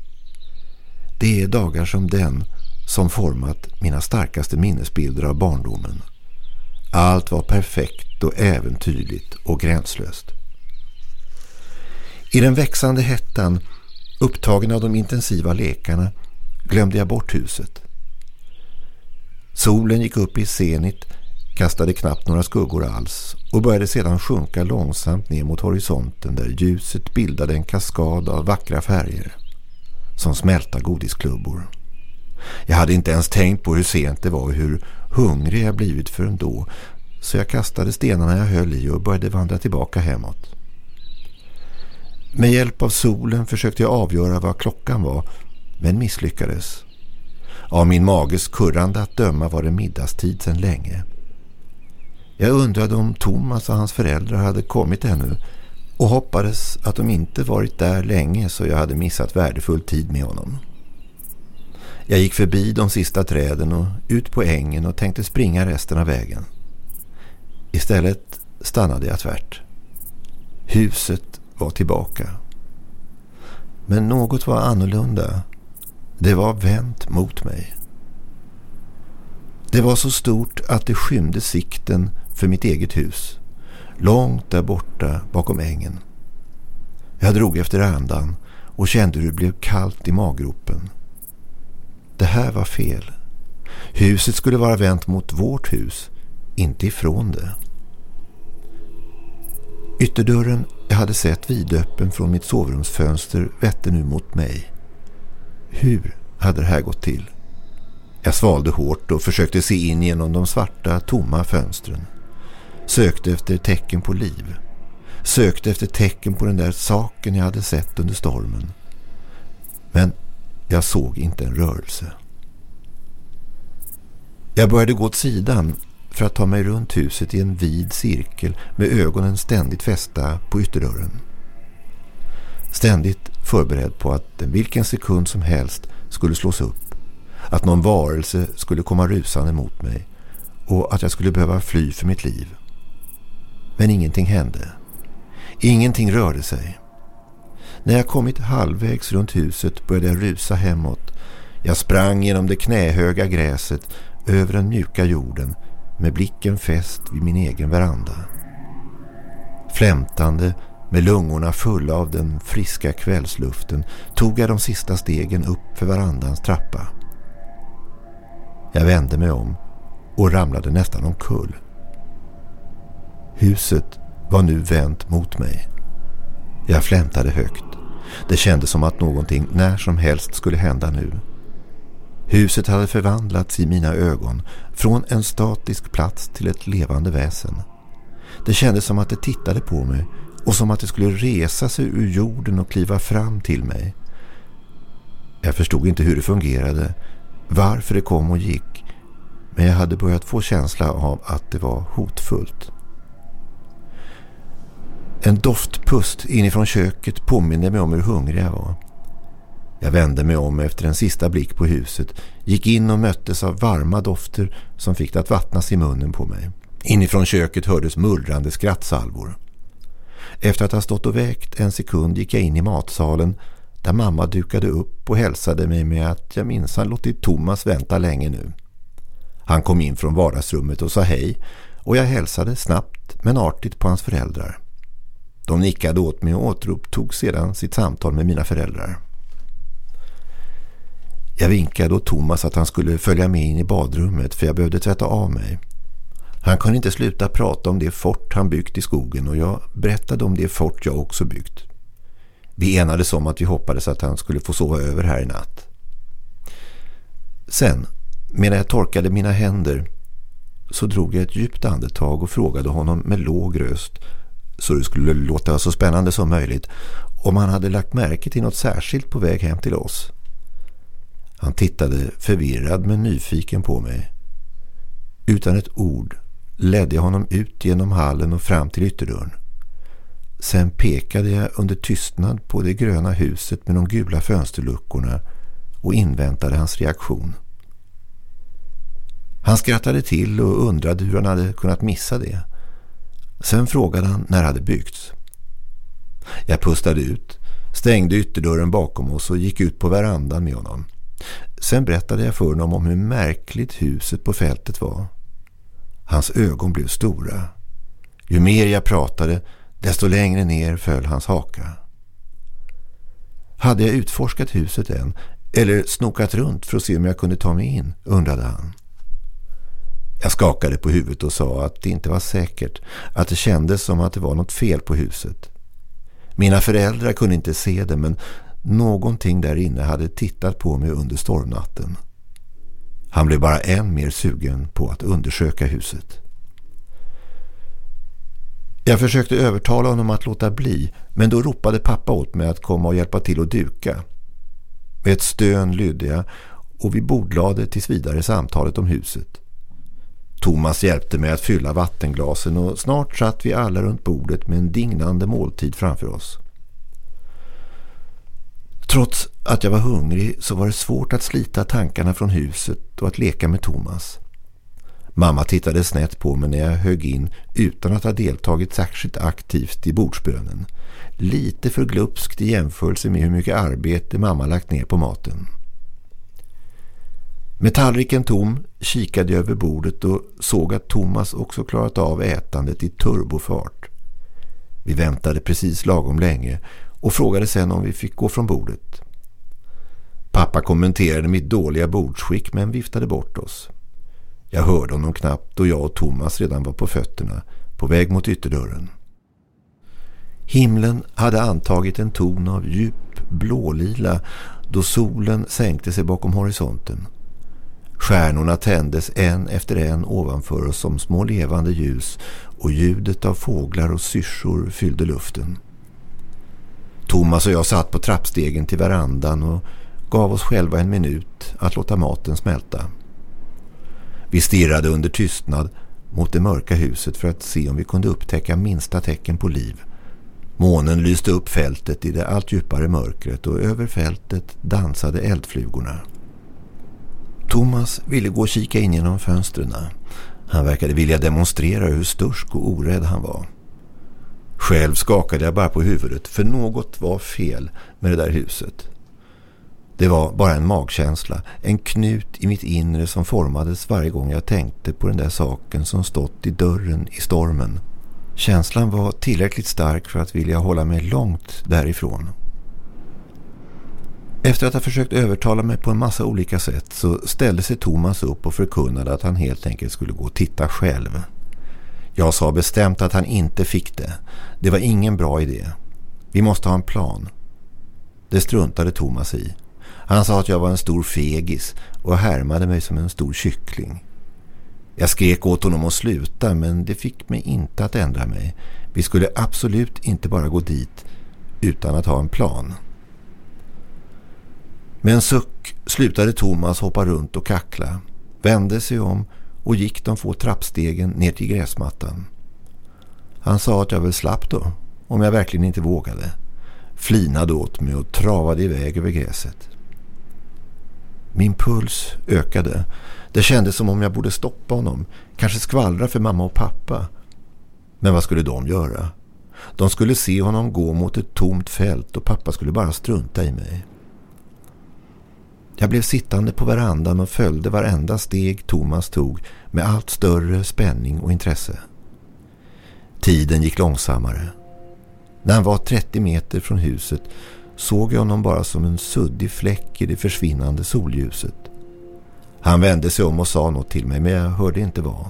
Det är dagar som den som format mina starkaste minnesbilder av barndomen. Allt var perfekt och äventyrligt och gränslöst. I den växande hettan, upptagen av de intensiva lekarna, glömde jag bort huset. Solen gick upp i senit, kastade knappt några skuggor alls och började sedan sjunka långsamt ner mot horisonten där ljuset bildade en kaskad av vackra färger, som smälta godisklubbor. Jag hade inte ens tänkt på hur sent det var och hur hungrig jag blivit förrän då, så jag kastade stenarna jag höll i och började vandra tillbaka hemåt. Med hjälp av solen försökte jag avgöra vad klockan var, men misslyckades. Av min mages kurrande att döma var det middagstid sedan länge. Jag undrade om Thomas och hans föräldrar hade kommit ännu och hoppades att de inte varit där länge så jag hade missat värdefull tid med honom. Jag gick förbi de sista träden och ut på ängen och tänkte springa resten av vägen. Istället stannade jag tvärt. Huset var tillbaka. Men något var annorlunda. Det var vänt mot mig. Det var så stort att det skymde sikten för mitt eget hus. Långt där borta bakom ängen. Jag drog efter andan och kände hur det blev kallt i maggropen. Det här var fel. Huset skulle vara vänt mot vårt hus, inte ifrån det. Ytterdörren jag hade sett vidöppen från mitt sovrumsfönster vette nu mot mig. Hur hade det här gått till? Jag svalde hårt och försökte se in genom de svarta, tomma fönstren. Sökte efter tecken på liv. Sökte efter tecken på den där saken jag hade sett under stormen. Men jag såg inte en rörelse. Jag började gå åt sidan för att ta mig runt huset i en vid cirkel med ögonen ständigt fästa på ytterdörren. Ständigt förberedd på att vilken sekund som helst skulle slås upp. Att någon varelse skulle komma rusande mot mig och att jag skulle behöva fly för mitt liv. Men ingenting hände. Ingenting rörde sig. När jag kommit halvvägs runt huset började jag rusa hemåt. Jag sprang genom det knähöga gräset över den mjuka jorden med blicken fäst vid min egen veranda. Flämtande med lungorna fulla av den friska kvällsluften tog jag de sista stegen upp för verandans trappa. Jag vände mig om och ramlade nästan omkull. Huset var nu vänt mot mig. Jag flämtade högt. Det kändes som att någonting när som helst skulle hända nu. Huset hade förvandlats i mina ögon från en statisk plats till ett levande väsen. Det kändes som att det tittade på mig och som att det skulle resa sig ur jorden och kliva fram till mig. Jag förstod inte hur det fungerade, varför det kom och gick, men jag hade börjat få känsla av att det var hotfullt. En doftpust inifrån köket påminner mig om hur hungrig jag var. Jag vände mig om efter en sista blick på huset, gick in och möttes av varma dofter som fick det att vattnas i munnen på mig. Inifrån köket hördes mullrande skrattsalvor. Efter att ha stått och vägt en sekund gick jag in i matsalen där mamma dukade upp och hälsade mig med att jag minns han låtit Thomas vänta länge nu. Han kom in från vardagsrummet och sa hej och jag hälsade snabbt men artigt på hans föräldrar. De nickade åt mig och återupptog sedan sitt samtal med mina föräldrar. Jag vinkade åt Thomas att han skulle följa med in i badrummet för jag behövde tvätta av mig. Han kunde inte sluta prata om det fort han byggt i skogen och jag berättade om det fort jag också byggt. Vi enades om att vi hoppades att han skulle få sova över här i natt. Sen, medan jag torkade mina händer, så drog jag ett djupt andetag och frågade honom med låg röst så det skulle låta så spännande som möjligt om han hade lagt märke till något särskilt på väg hem till oss. Han tittade förvirrad men nyfiken på mig. Utan ett ord ledde jag honom ut genom hallen och fram till ytterdörren. Sen pekade jag under tystnad på det gröna huset med de gula fönsterluckorna och inväntade hans reaktion. Han skrattade till och undrade hur han hade kunnat missa det. Sen frågade han när det hade byggts. Jag pustade ut, stängde ytterdörren bakom oss och gick ut på verandan med honom. Sen berättade jag för honom om hur märkligt huset på fältet var. Hans ögon blev stora. Ju mer jag pratade, desto längre ner föll hans haka. Hade jag utforskat huset än eller snokat runt för att se om jag kunde ta mig in, undrade han. Jag skakade på huvudet och sa att det inte var säkert, att det kändes som att det var något fel på huset. Mina föräldrar kunde inte se det men någonting där inne hade tittat på mig under stormnatten. Han blev bara än mer sugen på att undersöka huset. Jag försökte övertala honom att låta bli men då ropade pappa åt mig att komma och hjälpa till att duka. Med ett stön lydde jag och vi bordlade tills vidare samtalet om huset. Thomas hjälpte mig att fylla vattenglasen och snart satt vi alla runt bordet med en dignande måltid framför oss. Trots att jag var hungrig så var det svårt att slita tankarna från huset och att leka med Thomas. Mamma tittade snett på mig när jag högg in utan att ha deltagit särskilt aktivt i bordsbönen. Lite för glupskt i jämförelse med hur mycket arbete mamma lagt ner på maten. Med tallriken tom kikade jag över bordet och såg att Thomas också klarat av ätandet i turbofart. Vi väntade precis lagom länge och frågade sen om vi fick gå från bordet. Pappa kommenterade mitt dåliga bordsskick men viftade bort oss. Jag hörde honom knappt då jag och Thomas redan var på fötterna på väg mot ytterdörren. Himlen hade antagit en ton av djup blålila då solen sänkte sig bakom horisonten. Stjärnorna tändes en efter en ovanför oss som små levande ljus och ljudet av fåglar och syrsor fyllde luften. Thomas och jag satt på trappstegen till verandan och gav oss själva en minut att låta maten smälta. Vi stirrade under tystnad mot det mörka huset för att se om vi kunde upptäcka minsta tecken på liv. Månen lyste upp fältet i det allt djupare mörkret och över fältet dansade eldflugorna. Thomas ville gå och kika in genom fönstren. Han verkade vilja demonstrera hur stursk och orädd han var. Själv skakade jag bara på huvudet för något var fel med det där huset. Det var bara en magkänsla, en knut i mitt inre som formades varje gång jag tänkte på den där saken som stått i dörren i stormen. Känslan var tillräckligt stark för att vilja hålla mig långt därifrån. Efter att ha försökt övertala mig på en massa olika sätt så ställde sig Thomas upp och förkunnade att han helt enkelt skulle gå och titta själv. Jag sa bestämt att han inte fick det. Det var ingen bra idé. Vi måste ha en plan. Det struntade Thomas i. Han sa att jag var en stor fegis och härmade mig som en stor kyckling. Jag skrek åt honom att sluta men det fick mig inte att ändra mig. Vi skulle absolut inte bara gå dit utan att ha en plan. Med en suck slutade Thomas hoppa runt och kackla, vände sig om och gick de få trappstegen ner till gräsmattan. Han sa att jag väl slapp då, om jag verkligen inte vågade. Flinade åt mig och travade iväg över gräset. Min puls ökade. Det kändes som om jag borde stoppa honom. Kanske skvallra för mamma och pappa. Men vad skulle de göra? De skulle se honom gå mot ett tomt fält och pappa skulle bara strunta i mig. Jag blev sittande på verandan och följde varenda steg Thomas tog med allt större spänning och intresse. Tiden gick långsammare. När han var 30 meter från huset såg jag honom bara som en suddig fläck i det försvinnande solljuset. Han vände sig om och sa något till mig men jag hörde inte vad.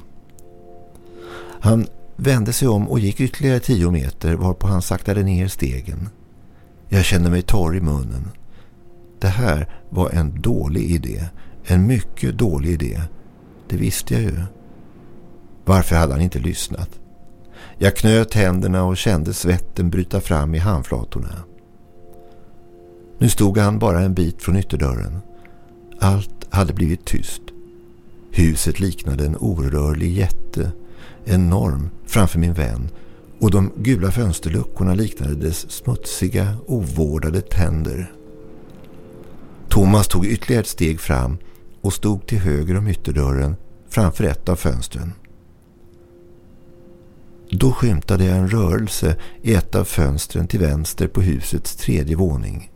Han vände sig om och gick ytterligare tio meter varpå han saktade ner stegen. Jag kände mig torr i munnen. Det här var en dålig idé. En mycket dålig idé. Det visste jag ju. Varför hade han inte lyssnat? Jag knöt händerna och kände svetten bryta fram i handflatorna. Nu stod han bara en bit från ytterdörren. Allt hade blivit tyst. Huset liknade en orörlig jätte, enorm framför min vän och de gula fönsterluckorna liknade dess smutsiga, ovårdade tänder. Thomas tog ytterligare ett steg fram och stod till höger om ytterdörren framför ett av fönstren. Då skymtade jag en rörelse i ett av fönstren till vänster på husets tredje våning.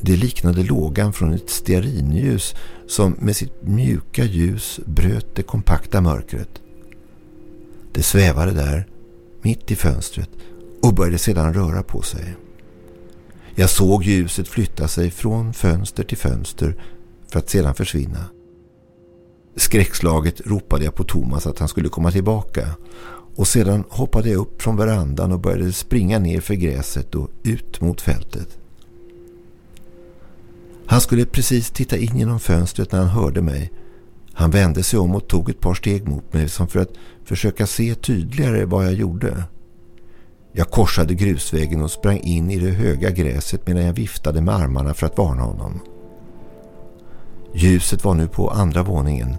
Det liknade lågan från ett stearinljus som med sitt mjuka ljus bröt det kompakta mörkret. Det svävade där, mitt i fönstret och började sedan röra på sig. Jag såg ljuset flytta sig från fönster till fönster för att sedan försvinna. Skräckslaget ropade jag på Thomas att han skulle komma tillbaka och sedan hoppade jag upp från verandan och började springa ner för gräset och ut mot fältet. Han skulle precis titta in genom fönstret när han hörde mig. Han vände sig om och tog ett par steg mot mig som för att försöka se tydligare vad jag gjorde. Jag korsade grusvägen och sprang in i det höga gräset medan jag viftade med armarna för att varna honom. Ljuset var nu på andra våningen.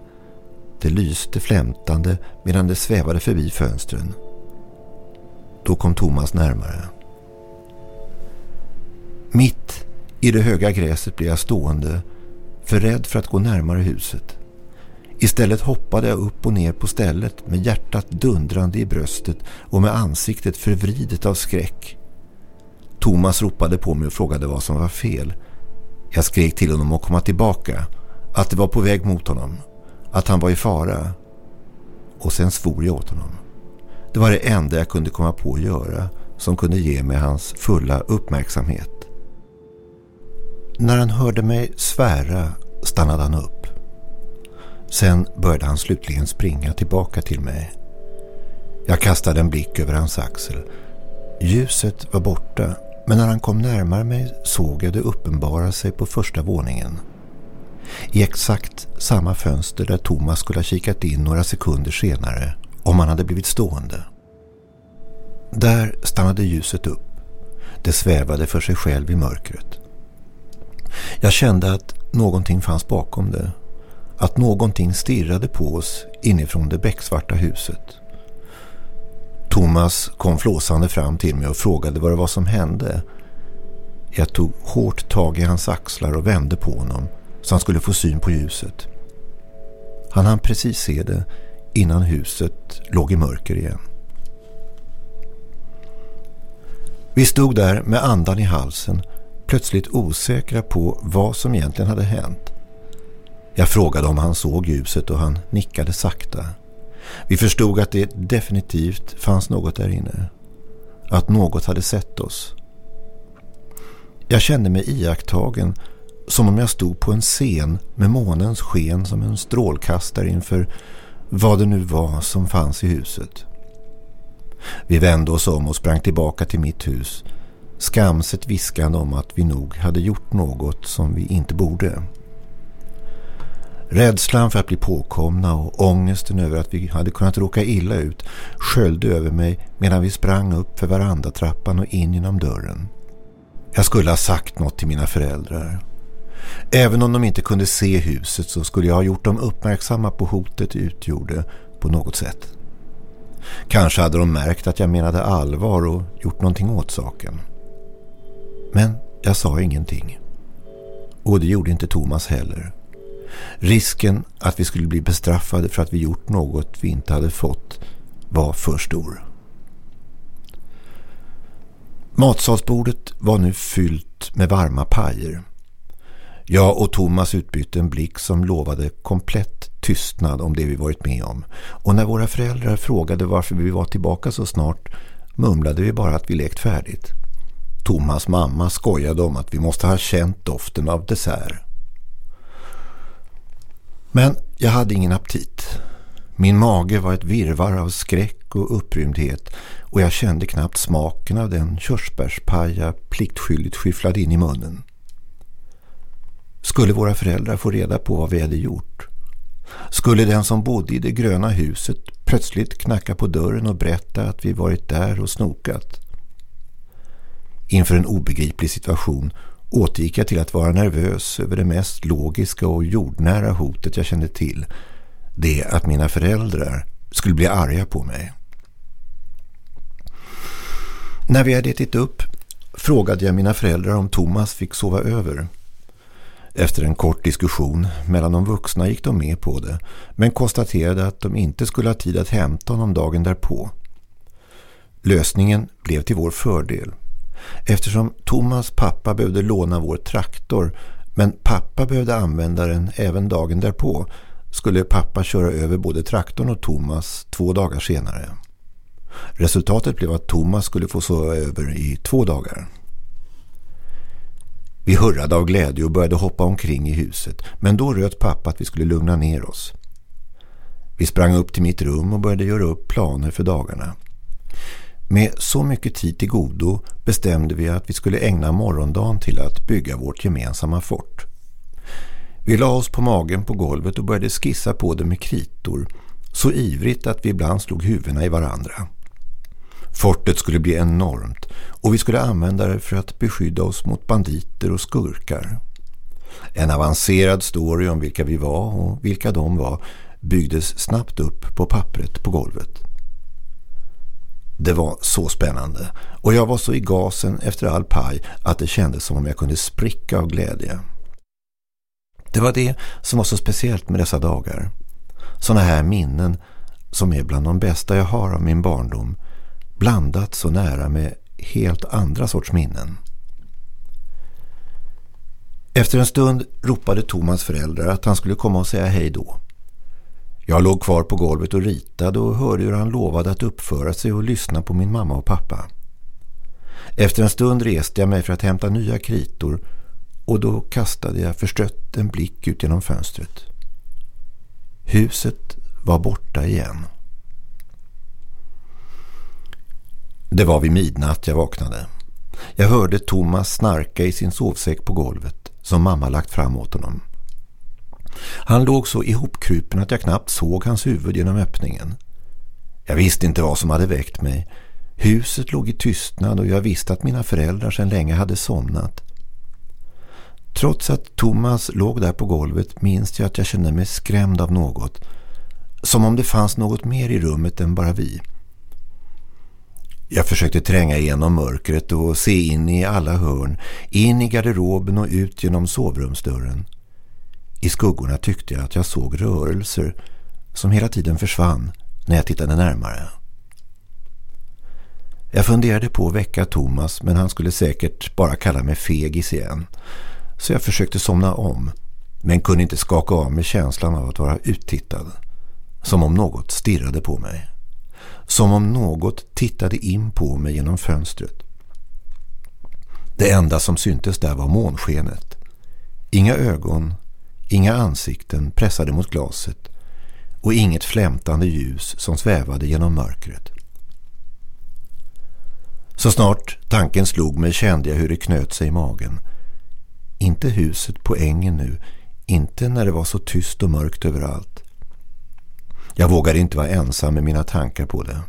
Det lyste flämtande medan det svävade förbi fönstren. Då kom Thomas närmare. Mitt i det höga gräset blev jag stående, för rädd för att gå närmare huset. Istället hoppade jag upp och ner på stället med hjärtat dundrande i bröstet och med ansiktet förvridet av skräck. Thomas ropade på mig och frågade vad som var fel. Jag skrek till honom att komma tillbaka, att det var på väg mot honom, att han var i fara. Och sen svor jag åt honom. Det var det enda jag kunde komma på att göra som kunde ge mig hans fulla uppmärksamhet. När han hörde mig svära stannade han upp. Sen började han slutligen springa tillbaka till mig. Jag kastade en blick över hans axel. Ljuset var borta, men när han kom närmare mig såg jag det uppenbara sig på första våningen. I exakt samma fönster där Thomas skulle ha kikat in några sekunder senare om han hade blivit stående. Där stannade ljuset upp. Det svävade för sig själv i mörkret. Jag kände att någonting fanns bakom det att någonting stirrade på oss inifrån det becksvarta huset. Thomas kom flåsande fram till mig och frågade vad det var som hände. Jag tog hårt tag i hans axlar och vände på honom så han skulle få syn på ljuset. Han hann precis se det innan huset låg i mörker igen. Vi stod där med andan i halsen, plötsligt osäkra på vad som egentligen hade hänt. Jag frågade om han såg ljuset och han nickade sakta. Vi förstod att det definitivt fanns något där inne. Att något hade sett oss. Jag kände mig iakttagen som om jag stod på en scen med månens sken som en strålkastare inför vad det nu var som fanns i huset. Vi vände oss om och sprang tillbaka till mitt hus. Skamset viskande om att vi nog hade gjort något som vi inte borde. Rädslan för att bli påkomna och ångesten över att vi hade kunnat råka illa ut sköljde över mig medan vi sprang upp för varandatrappan och in genom dörren. Jag skulle ha sagt något till mina föräldrar. Även om de inte kunde se huset så skulle jag ha gjort dem uppmärksamma på hotet utgjorde på något sätt. Kanske hade de märkt att jag menade allvar och gjort någonting åt saken. Men jag sa ingenting. Och det gjorde inte Thomas heller. Risken att vi skulle bli bestraffade för att vi gjort något vi inte hade fått var för stor. Matsalsbordet var nu fyllt med varma pajer. Jag och Thomas utbytte en blick som lovade komplett tystnad om det vi varit med om. Och när våra föräldrar frågade varför vi var tillbaka så snart mumlade vi bara att vi lekt färdigt. Thomas mamma skojade om att vi måste ha känt doften av dessert. Men jag hade ingen aptit. Min mage var ett virvar av skräck och upprymdhet och jag kände knappt smaken av den körsbärspaj jag pliktskyldigt skyfflade in i munnen. Skulle våra föräldrar få reda på vad vi hade gjort? Skulle den som bodde i det gröna huset plötsligt knacka på dörren och berätta att vi varit där och snokat? Inför en obegriplig situation återgick jag till att vara nervös över det mest logiska och jordnära hotet jag kände till. Det att mina föräldrar skulle bli arga på mig. När vi hade ätit upp frågade jag mina föräldrar om Thomas fick sova över. Efter en kort diskussion mellan de vuxna gick de med på det men konstaterade att de inte skulle ha tid att hämta honom dagen därpå. Lösningen blev till vår fördel. Eftersom Thomas pappa behövde låna vår traktor men pappa behövde använda den även dagen därpå skulle pappa köra över både traktorn och Thomas två dagar senare. Resultatet blev att Thomas skulle få sova över i två dagar. Vi hurrade av glädje och började hoppa omkring i huset men då röt pappa att vi skulle lugna ner oss. Vi sprang upp till mitt rum och började göra upp planer för dagarna. Med så mycket tid till godo bestämde vi att vi skulle ägna morgondagen till att bygga vårt gemensamma fort. Vi la oss på magen på golvet och började skissa på det med kritor så ivrigt att vi ibland slog huvudena i varandra. Fortet skulle bli enormt och vi skulle använda det för att beskydda oss mot banditer och skurkar. En avancerad story om vilka vi var och vilka de var byggdes snabbt upp på pappret på golvet. Det var så spännande och jag var så i gasen efter all paj att det kändes som om jag kunde spricka av glädje. Det var det som var så speciellt med dessa dagar. Sådana här minnen som är bland de bästa jag har av min barndom blandat så nära med helt andra sorts minnen. Efter en stund ropade Thomas föräldrar att han skulle komma och säga hej då. Jag låg kvar på golvet och ritade och hörde hur han lovade att uppföra sig och lyssna på min mamma och pappa. Efter en stund reste jag mig för att hämta nya kritor och då kastade jag förstrött en blick ut genom fönstret. Huset var borta igen. Det var vid midnatt jag vaknade. Jag hörde Thomas snarka i sin sovsäck på golvet som mamma lagt fram åt honom. Han låg så ihopkrupen att jag knappt såg hans huvud genom öppningen. Jag visste inte vad som hade väckt mig. Huset låg i tystnad och jag visste att mina föräldrar sedan länge hade somnat. Trots att Thomas låg där på golvet minns jag att jag kände mig skrämd av något. Som om det fanns något mer i rummet än bara vi. Jag försökte tränga igenom mörkret och se in i alla hörn, in i garderoben och ut genom sovrumsdörren. I skuggorna tyckte jag att jag såg rörelser som hela tiden försvann när jag tittade närmare. Jag funderade på att väcka Thomas men han skulle säkert bara kalla mig fegis igen. Så jag försökte somna om men kunde inte skaka av mig känslan av att vara uttittad. Som om något stirrade på mig. Som om något tittade in på mig genom fönstret. Det enda som syntes där var månskenet. Inga ögon, inga ansikten pressade mot glaset och inget flämtande ljus som svävade genom mörkret. Så snart tanken slog mig kände jag hur det knöt sig i magen. Inte huset på ängen nu, inte när det var så tyst och mörkt överallt. Jag vågade inte vara ensam med mina tankar på det.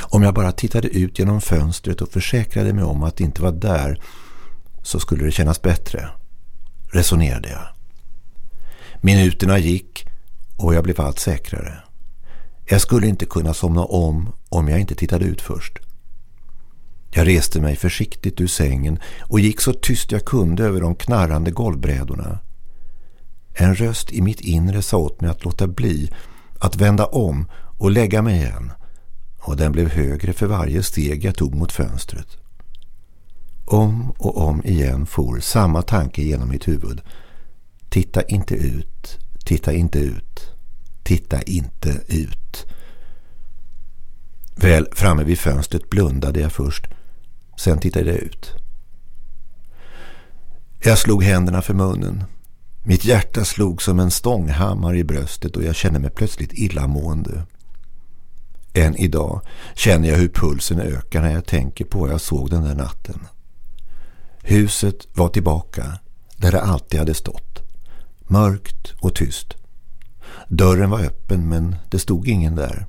Om jag bara tittade ut genom fönstret och försäkrade mig om att det inte var där så skulle det kännas bättre, resonerade jag. Minuterna gick och jag blev allt säkrare. Jag skulle inte kunna somna om om jag inte tittade ut först. Jag reste mig försiktigt ur sängen och gick så tyst jag kunde över de knarrande golvbrädorna. En röst i mitt inre sa åt mig att låta bli, att vända om och lägga mig igen. Och den blev högre för varje steg jag tog mot fönstret. Om och om igen for samma tanke genom mitt huvud. Titta inte ut, titta inte ut, titta inte ut. Väl framme vid fönstret blundade jag först Sen tittade jag ut. Jag slog händerna för munnen. Mitt hjärta slog som en stånghammare i bröstet och jag kände mig plötsligt illamående. Än idag känner jag hur pulsen ökar när jag tänker på vad jag såg den där natten. Huset var tillbaka där det alltid hade stått. Mörkt och tyst. Dörren var öppen men det stod ingen där.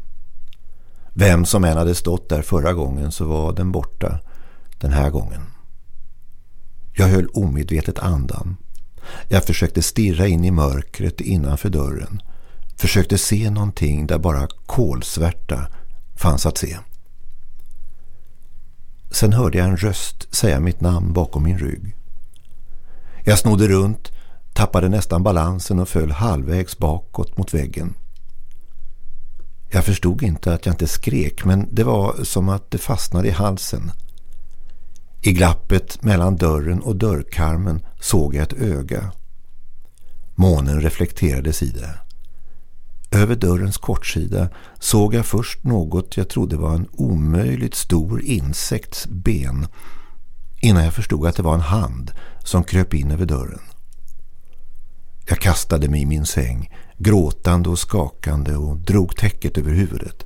Vem som än hade stått där förra gången så var den borta den här gången. Jag höll omedvetet andan. Jag försökte stirra in i mörkret innanför dörren. Försökte se någonting där bara kolsvärta fanns att se. Sen hörde jag en röst säga mitt namn bakom min rygg. Jag snodde runt, tappade nästan balansen och föll halvvägs bakåt mot väggen. Jag förstod inte att jag inte skrek men det var som att det fastnade i halsen. I glappet mellan dörren och dörrkarmen såg jag ett öga. Månen reflekterades i det. Över dörrens kortsida såg jag först något jag trodde var en omöjligt stor insekts ben. innan jag förstod att det var en hand som kröp in över dörren. Jag kastade mig i min säng, gråtande och skakande och drog täcket över huvudet.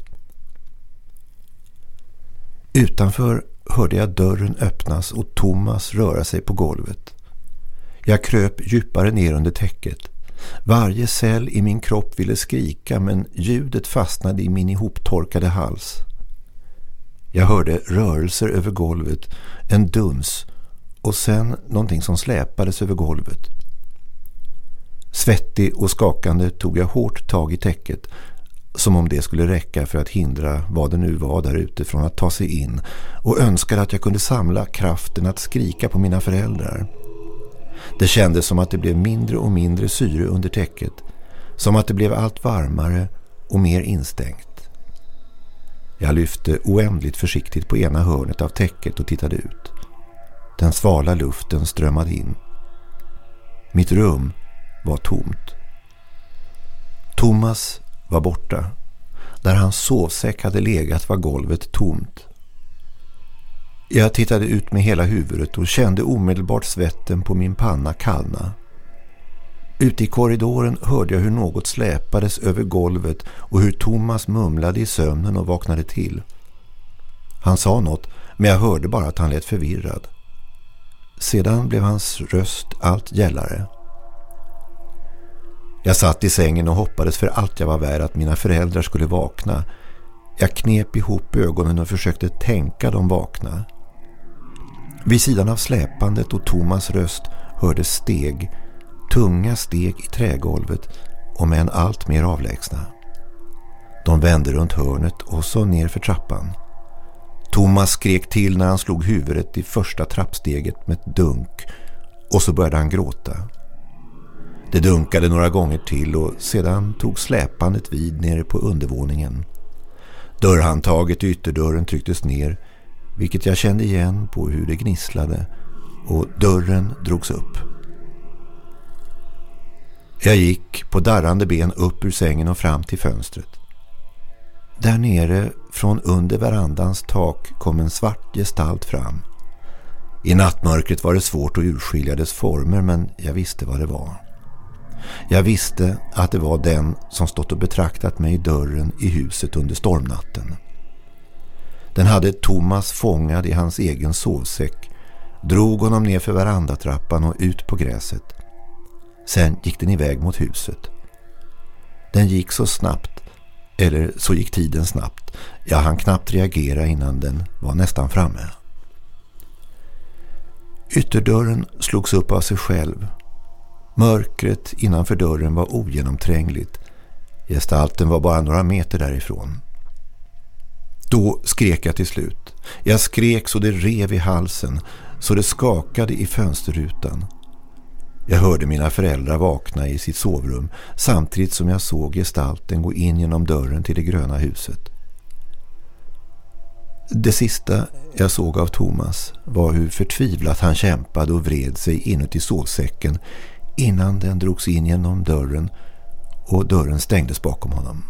Utanför hörde jag dörren öppnas och Thomas röra sig på golvet. Jag kröp djupare ner under täcket. Varje cell i min kropp ville skrika men ljudet fastnade i min ihoptorkade hals. Jag hörde rörelser över golvet, en duns och sen någonting som släpades över golvet. Svettig och skakande tog jag hårt tag i täcket som om det skulle räcka för att hindra vad det nu var där ute från att ta sig in och önskade att jag kunde samla kraften att skrika på mina föräldrar. Det kändes som att det blev mindre och mindre syre under täcket, som att det blev allt varmare och mer instängt. Jag lyfte oändligt försiktigt på ena hörnet av täcket och tittade ut. Den svala luften strömmade in. Mitt rum var tomt. Thomas var borta. Där hans sovsäck hade legat var golvet tomt. Jag tittade ut med hela huvudet och kände omedelbart svetten på min panna kallna. Ute i korridoren hörde jag hur något släpades över golvet och hur Thomas mumlade i sömnen och vaknade till. Han sa något, men jag hörde bara att han lät förvirrad. Sedan blev hans röst allt gällare. Jag satt i sängen och hoppades för allt jag var värd att mina föräldrar skulle vakna. Jag knep ihop ögonen och försökte tänka dem vakna. Vid sidan av släpandet och Thomas röst hördes steg, tunga steg i trägolvet och med en allt mer avlägsna. De vände runt hörnet och så ner för trappan. Thomas skrek till när han slog huvudet i första trappsteget med ett dunk och så började han gråta. Det dunkade några gånger till och sedan tog släpandet vid nere på undervåningen. Dörrhandtaget i ytterdörren trycktes ner vilket jag kände igen på hur det gnisslade och dörren drogs upp. Jag gick på darrande ben upp ur sängen och fram till fönstret. Där nere från under verandans tak kom en svart gestalt fram. I nattmörkret var det svårt att urskilja dess former men jag visste vad det var. Jag visste att det var den som stått och betraktat mig i dörren i huset under stormnatten. Den hade Thomas fångad i hans egen sovsäck, drog honom ner för verandatrappan och ut på gräset. Sen gick den iväg mot huset. Den gick så snabbt, eller så gick tiden snabbt. Jag hann knappt reagera innan den var nästan framme. Ytterdörren slogs upp av sig själv Mörkret innanför dörren var ogenomträngligt. Gestalten var bara några meter därifrån. Då skrek jag till slut. Jag skrek så det rev i halsen, så det skakade i fönsterrutan. Jag hörde mina föräldrar vakna i sitt sovrum samtidigt som jag såg gestalten gå in genom dörren till det gröna huset. Det sista jag såg av Thomas var hur förtvivlat han kämpade och vred sig inuti sovsäcken innan den drogs in genom dörren och dörren stängdes bakom honom.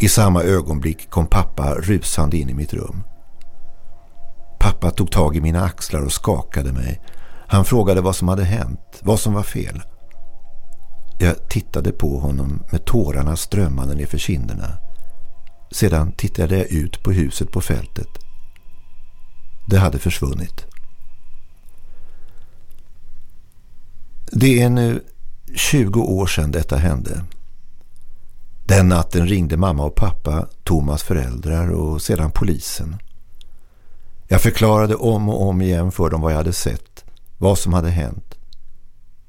I samma ögonblick kom pappa rusande in i mitt rum. Pappa tog tag i mina axlar och skakade mig. Han frågade vad som hade hänt, vad som var fel. Jag tittade på honom med tårarna strömmande ner för kinderna. Sedan tittade jag ut på huset på fältet. Det hade försvunnit. Det är nu 20 år sedan detta hände. Den natten ringde mamma och pappa, Thomas föräldrar och sedan polisen. Jag förklarade om och om igen för dem vad jag hade sett, vad som hade hänt.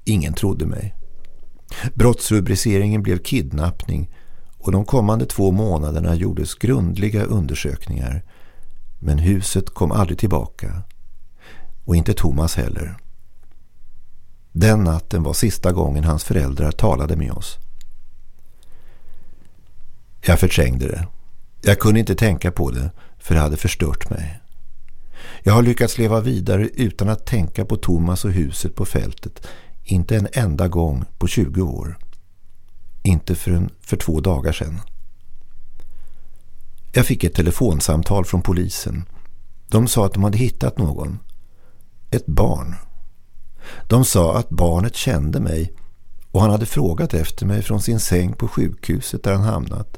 Ingen trodde mig. Brottsrubriceringen blev kidnappning och de kommande två månaderna gjordes grundliga undersökningar. Men huset kom aldrig tillbaka. Och inte Thomas heller. Den natten var sista gången hans föräldrar talade med oss. Jag förträngde det. Jag kunde inte tänka på det för det hade förstört mig. Jag har lyckats leva vidare utan att tänka på Thomas och huset på fältet. Inte en enda gång på 20 år. Inte förrän för två dagar sedan. Jag fick ett telefonsamtal från polisen. De sa att de hade hittat någon. Ett barn. De sa att barnet kände mig och han hade frågat efter mig från sin säng på sjukhuset där han hamnat.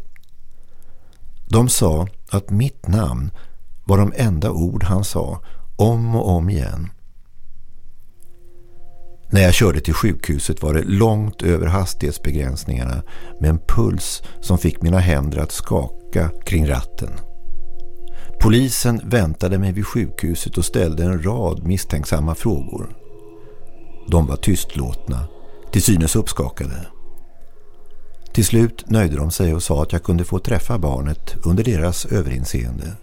De sa att mitt namn var de enda ord han sa om och om igen. När jag körde till sjukhuset var det långt över hastighetsbegränsningarna med en puls som fick mina händer att skaka kring ratten. Polisen väntade mig vid sjukhuset och ställde en rad misstänksamma frågor. De var tystlåtna, till synes uppskakade. Till slut nöjde de sig och sa att jag kunde få träffa barnet under deras överinseende.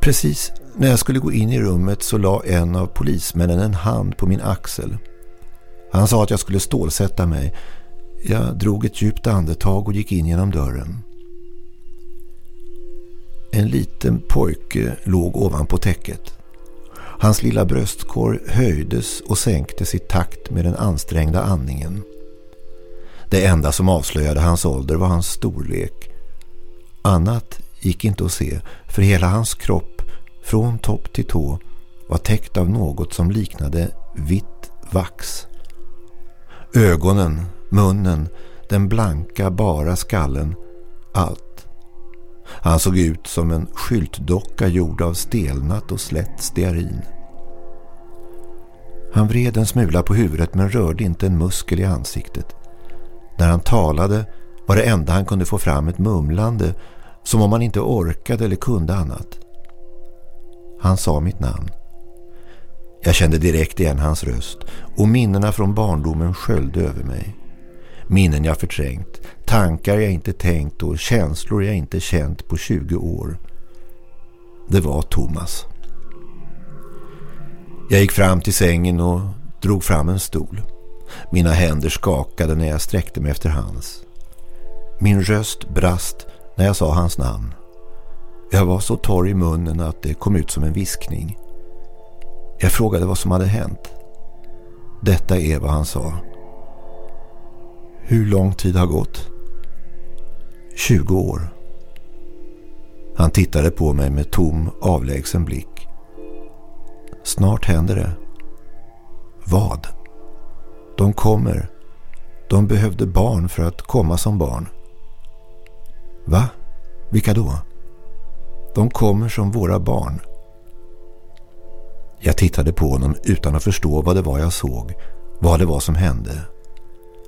Precis när jag skulle gå in i rummet så la en av polismännen en hand på min axel. Han sa att jag skulle stålsätta mig. Jag drog ett djupt andetag och gick in genom dörren. En liten pojke låg ovanpå täcket. Hans lilla bröstkorg höjdes och sänktes i takt med den ansträngda andningen. Det enda som avslöjade hans ålder var hans storlek. Annat gick inte att se för hela hans kropp från topp till tå var täckt av något som liknade vitt vax. Ögonen, munnen, den blanka bara skallen, allt. Han såg ut som en skyltdocka gjord av stelnat och slätt stearin. Han vred en smula på huvudet men rörde inte en muskel i ansiktet. När han talade var det enda han kunde få fram ett mumlande som om han inte orkade eller kunde annat. Han sa mitt namn. Jag kände direkt igen hans röst och minnena från barndomen sköljde över mig. Minnen jag förträngt, tankar jag inte tänkt och känslor jag inte känt på 20 år. Det var Thomas. Jag gick fram till sängen och drog fram en stol. Mina händer skakade när jag sträckte mig efter hans. Min röst brast när jag sa hans namn. Jag var så torr i munnen att det kom ut som en viskning. Jag frågade vad som hade hänt. Detta är vad han sa. Hur lång tid har gått? 20 år. Han tittade på mig med tom, avlägsen blick. Snart händer det. Vad? De kommer. De behövde barn för att komma som barn. Va? Vilka då? De kommer som våra barn. Jag tittade på honom utan att förstå vad det var jag såg, vad det var som hände.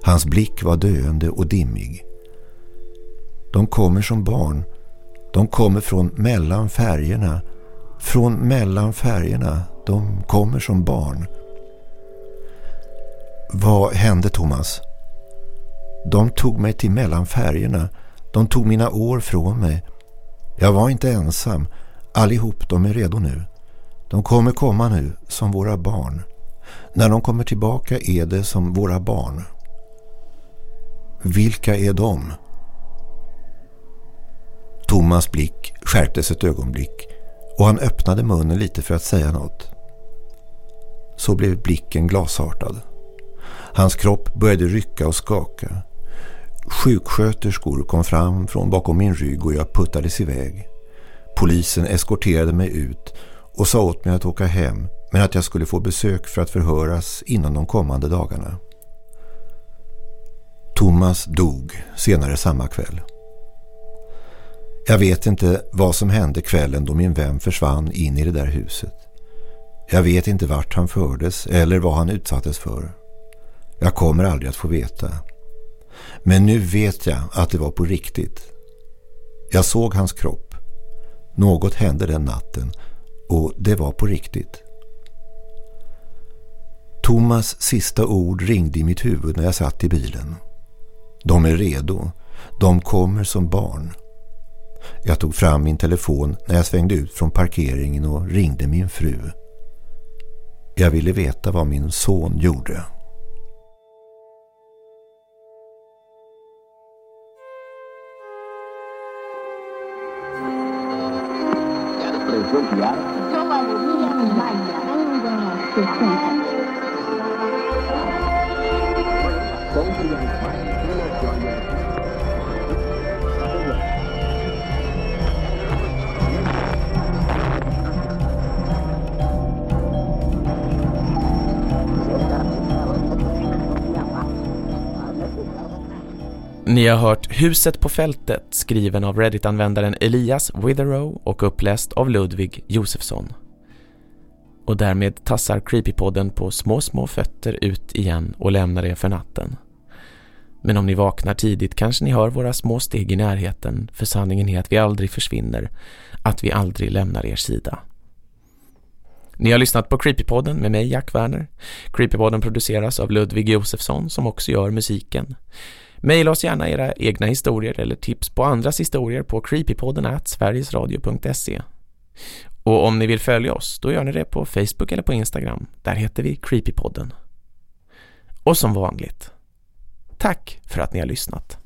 Hans blick var döende och dimmig. De kommer som barn. De kommer från mellan färgerna. Från mellan färgerna. De kommer som barn. Vad hände Thomas? De tog mig till mellan färgerna. De tog mina år från mig. Jag var inte ensam. Allihop, de är redo nu. De kommer komma nu som våra barn. När de kommer tillbaka är det som våra barn. Vilka är de? Thomas blick skärptes ett ögonblick och han öppnade munnen lite för att säga något. Så blev blicken glasartad. Hans kropp började rycka och skaka. Sjuksköterskor kom fram från bakom min rygg och jag puttades iväg. Polisen eskorterade mig ut och sa åt mig att åka hem men att jag skulle få besök för att förhöras inom de kommande dagarna. Thomas dog senare samma kväll. Jag vet inte vad som hände kvällen då min vän försvann in i det där huset. Jag vet inte vart han fördes eller vad han utsattes för. Jag kommer aldrig att få veta. Men nu vet jag att det var på riktigt. Jag såg hans kropp. Något hände den natten och det var på riktigt. Thomas sista ord ringde i mitt huvud när jag satt i bilen. De är redo. De kommer som barn. Jag tog fram min telefon när jag svängde ut från parkeringen och ringde min fru. Jag ville veta vad min son gjorde. Mm. Ni har hört Huset på fältet skriven av Reddit-användaren Elias Witherow och uppläst av Ludvig Josefsson. Och därmed tassar Creepypodden på små små fötter ut igen och lämnar er för natten. Men om ni vaknar tidigt kanske ni hör våra små steg i närheten för sanningen är att vi aldrig försvinner, att vi aldrig lämnar er sida. Ni har lyssnat på Creepypodden med mig Jack Werner. Creepypodden produceras av Ludvig Josefsson som också gör musiken. Maila oss gärna era egna historier eller tips på andras historier på creepypodden at sverigesradio.se. Och om ni vill följa oss, då gör ni det på Facebook eller på Instagram. Där heter vi Creepypodden. Och som vanligt, tack för att ni har lyssnat.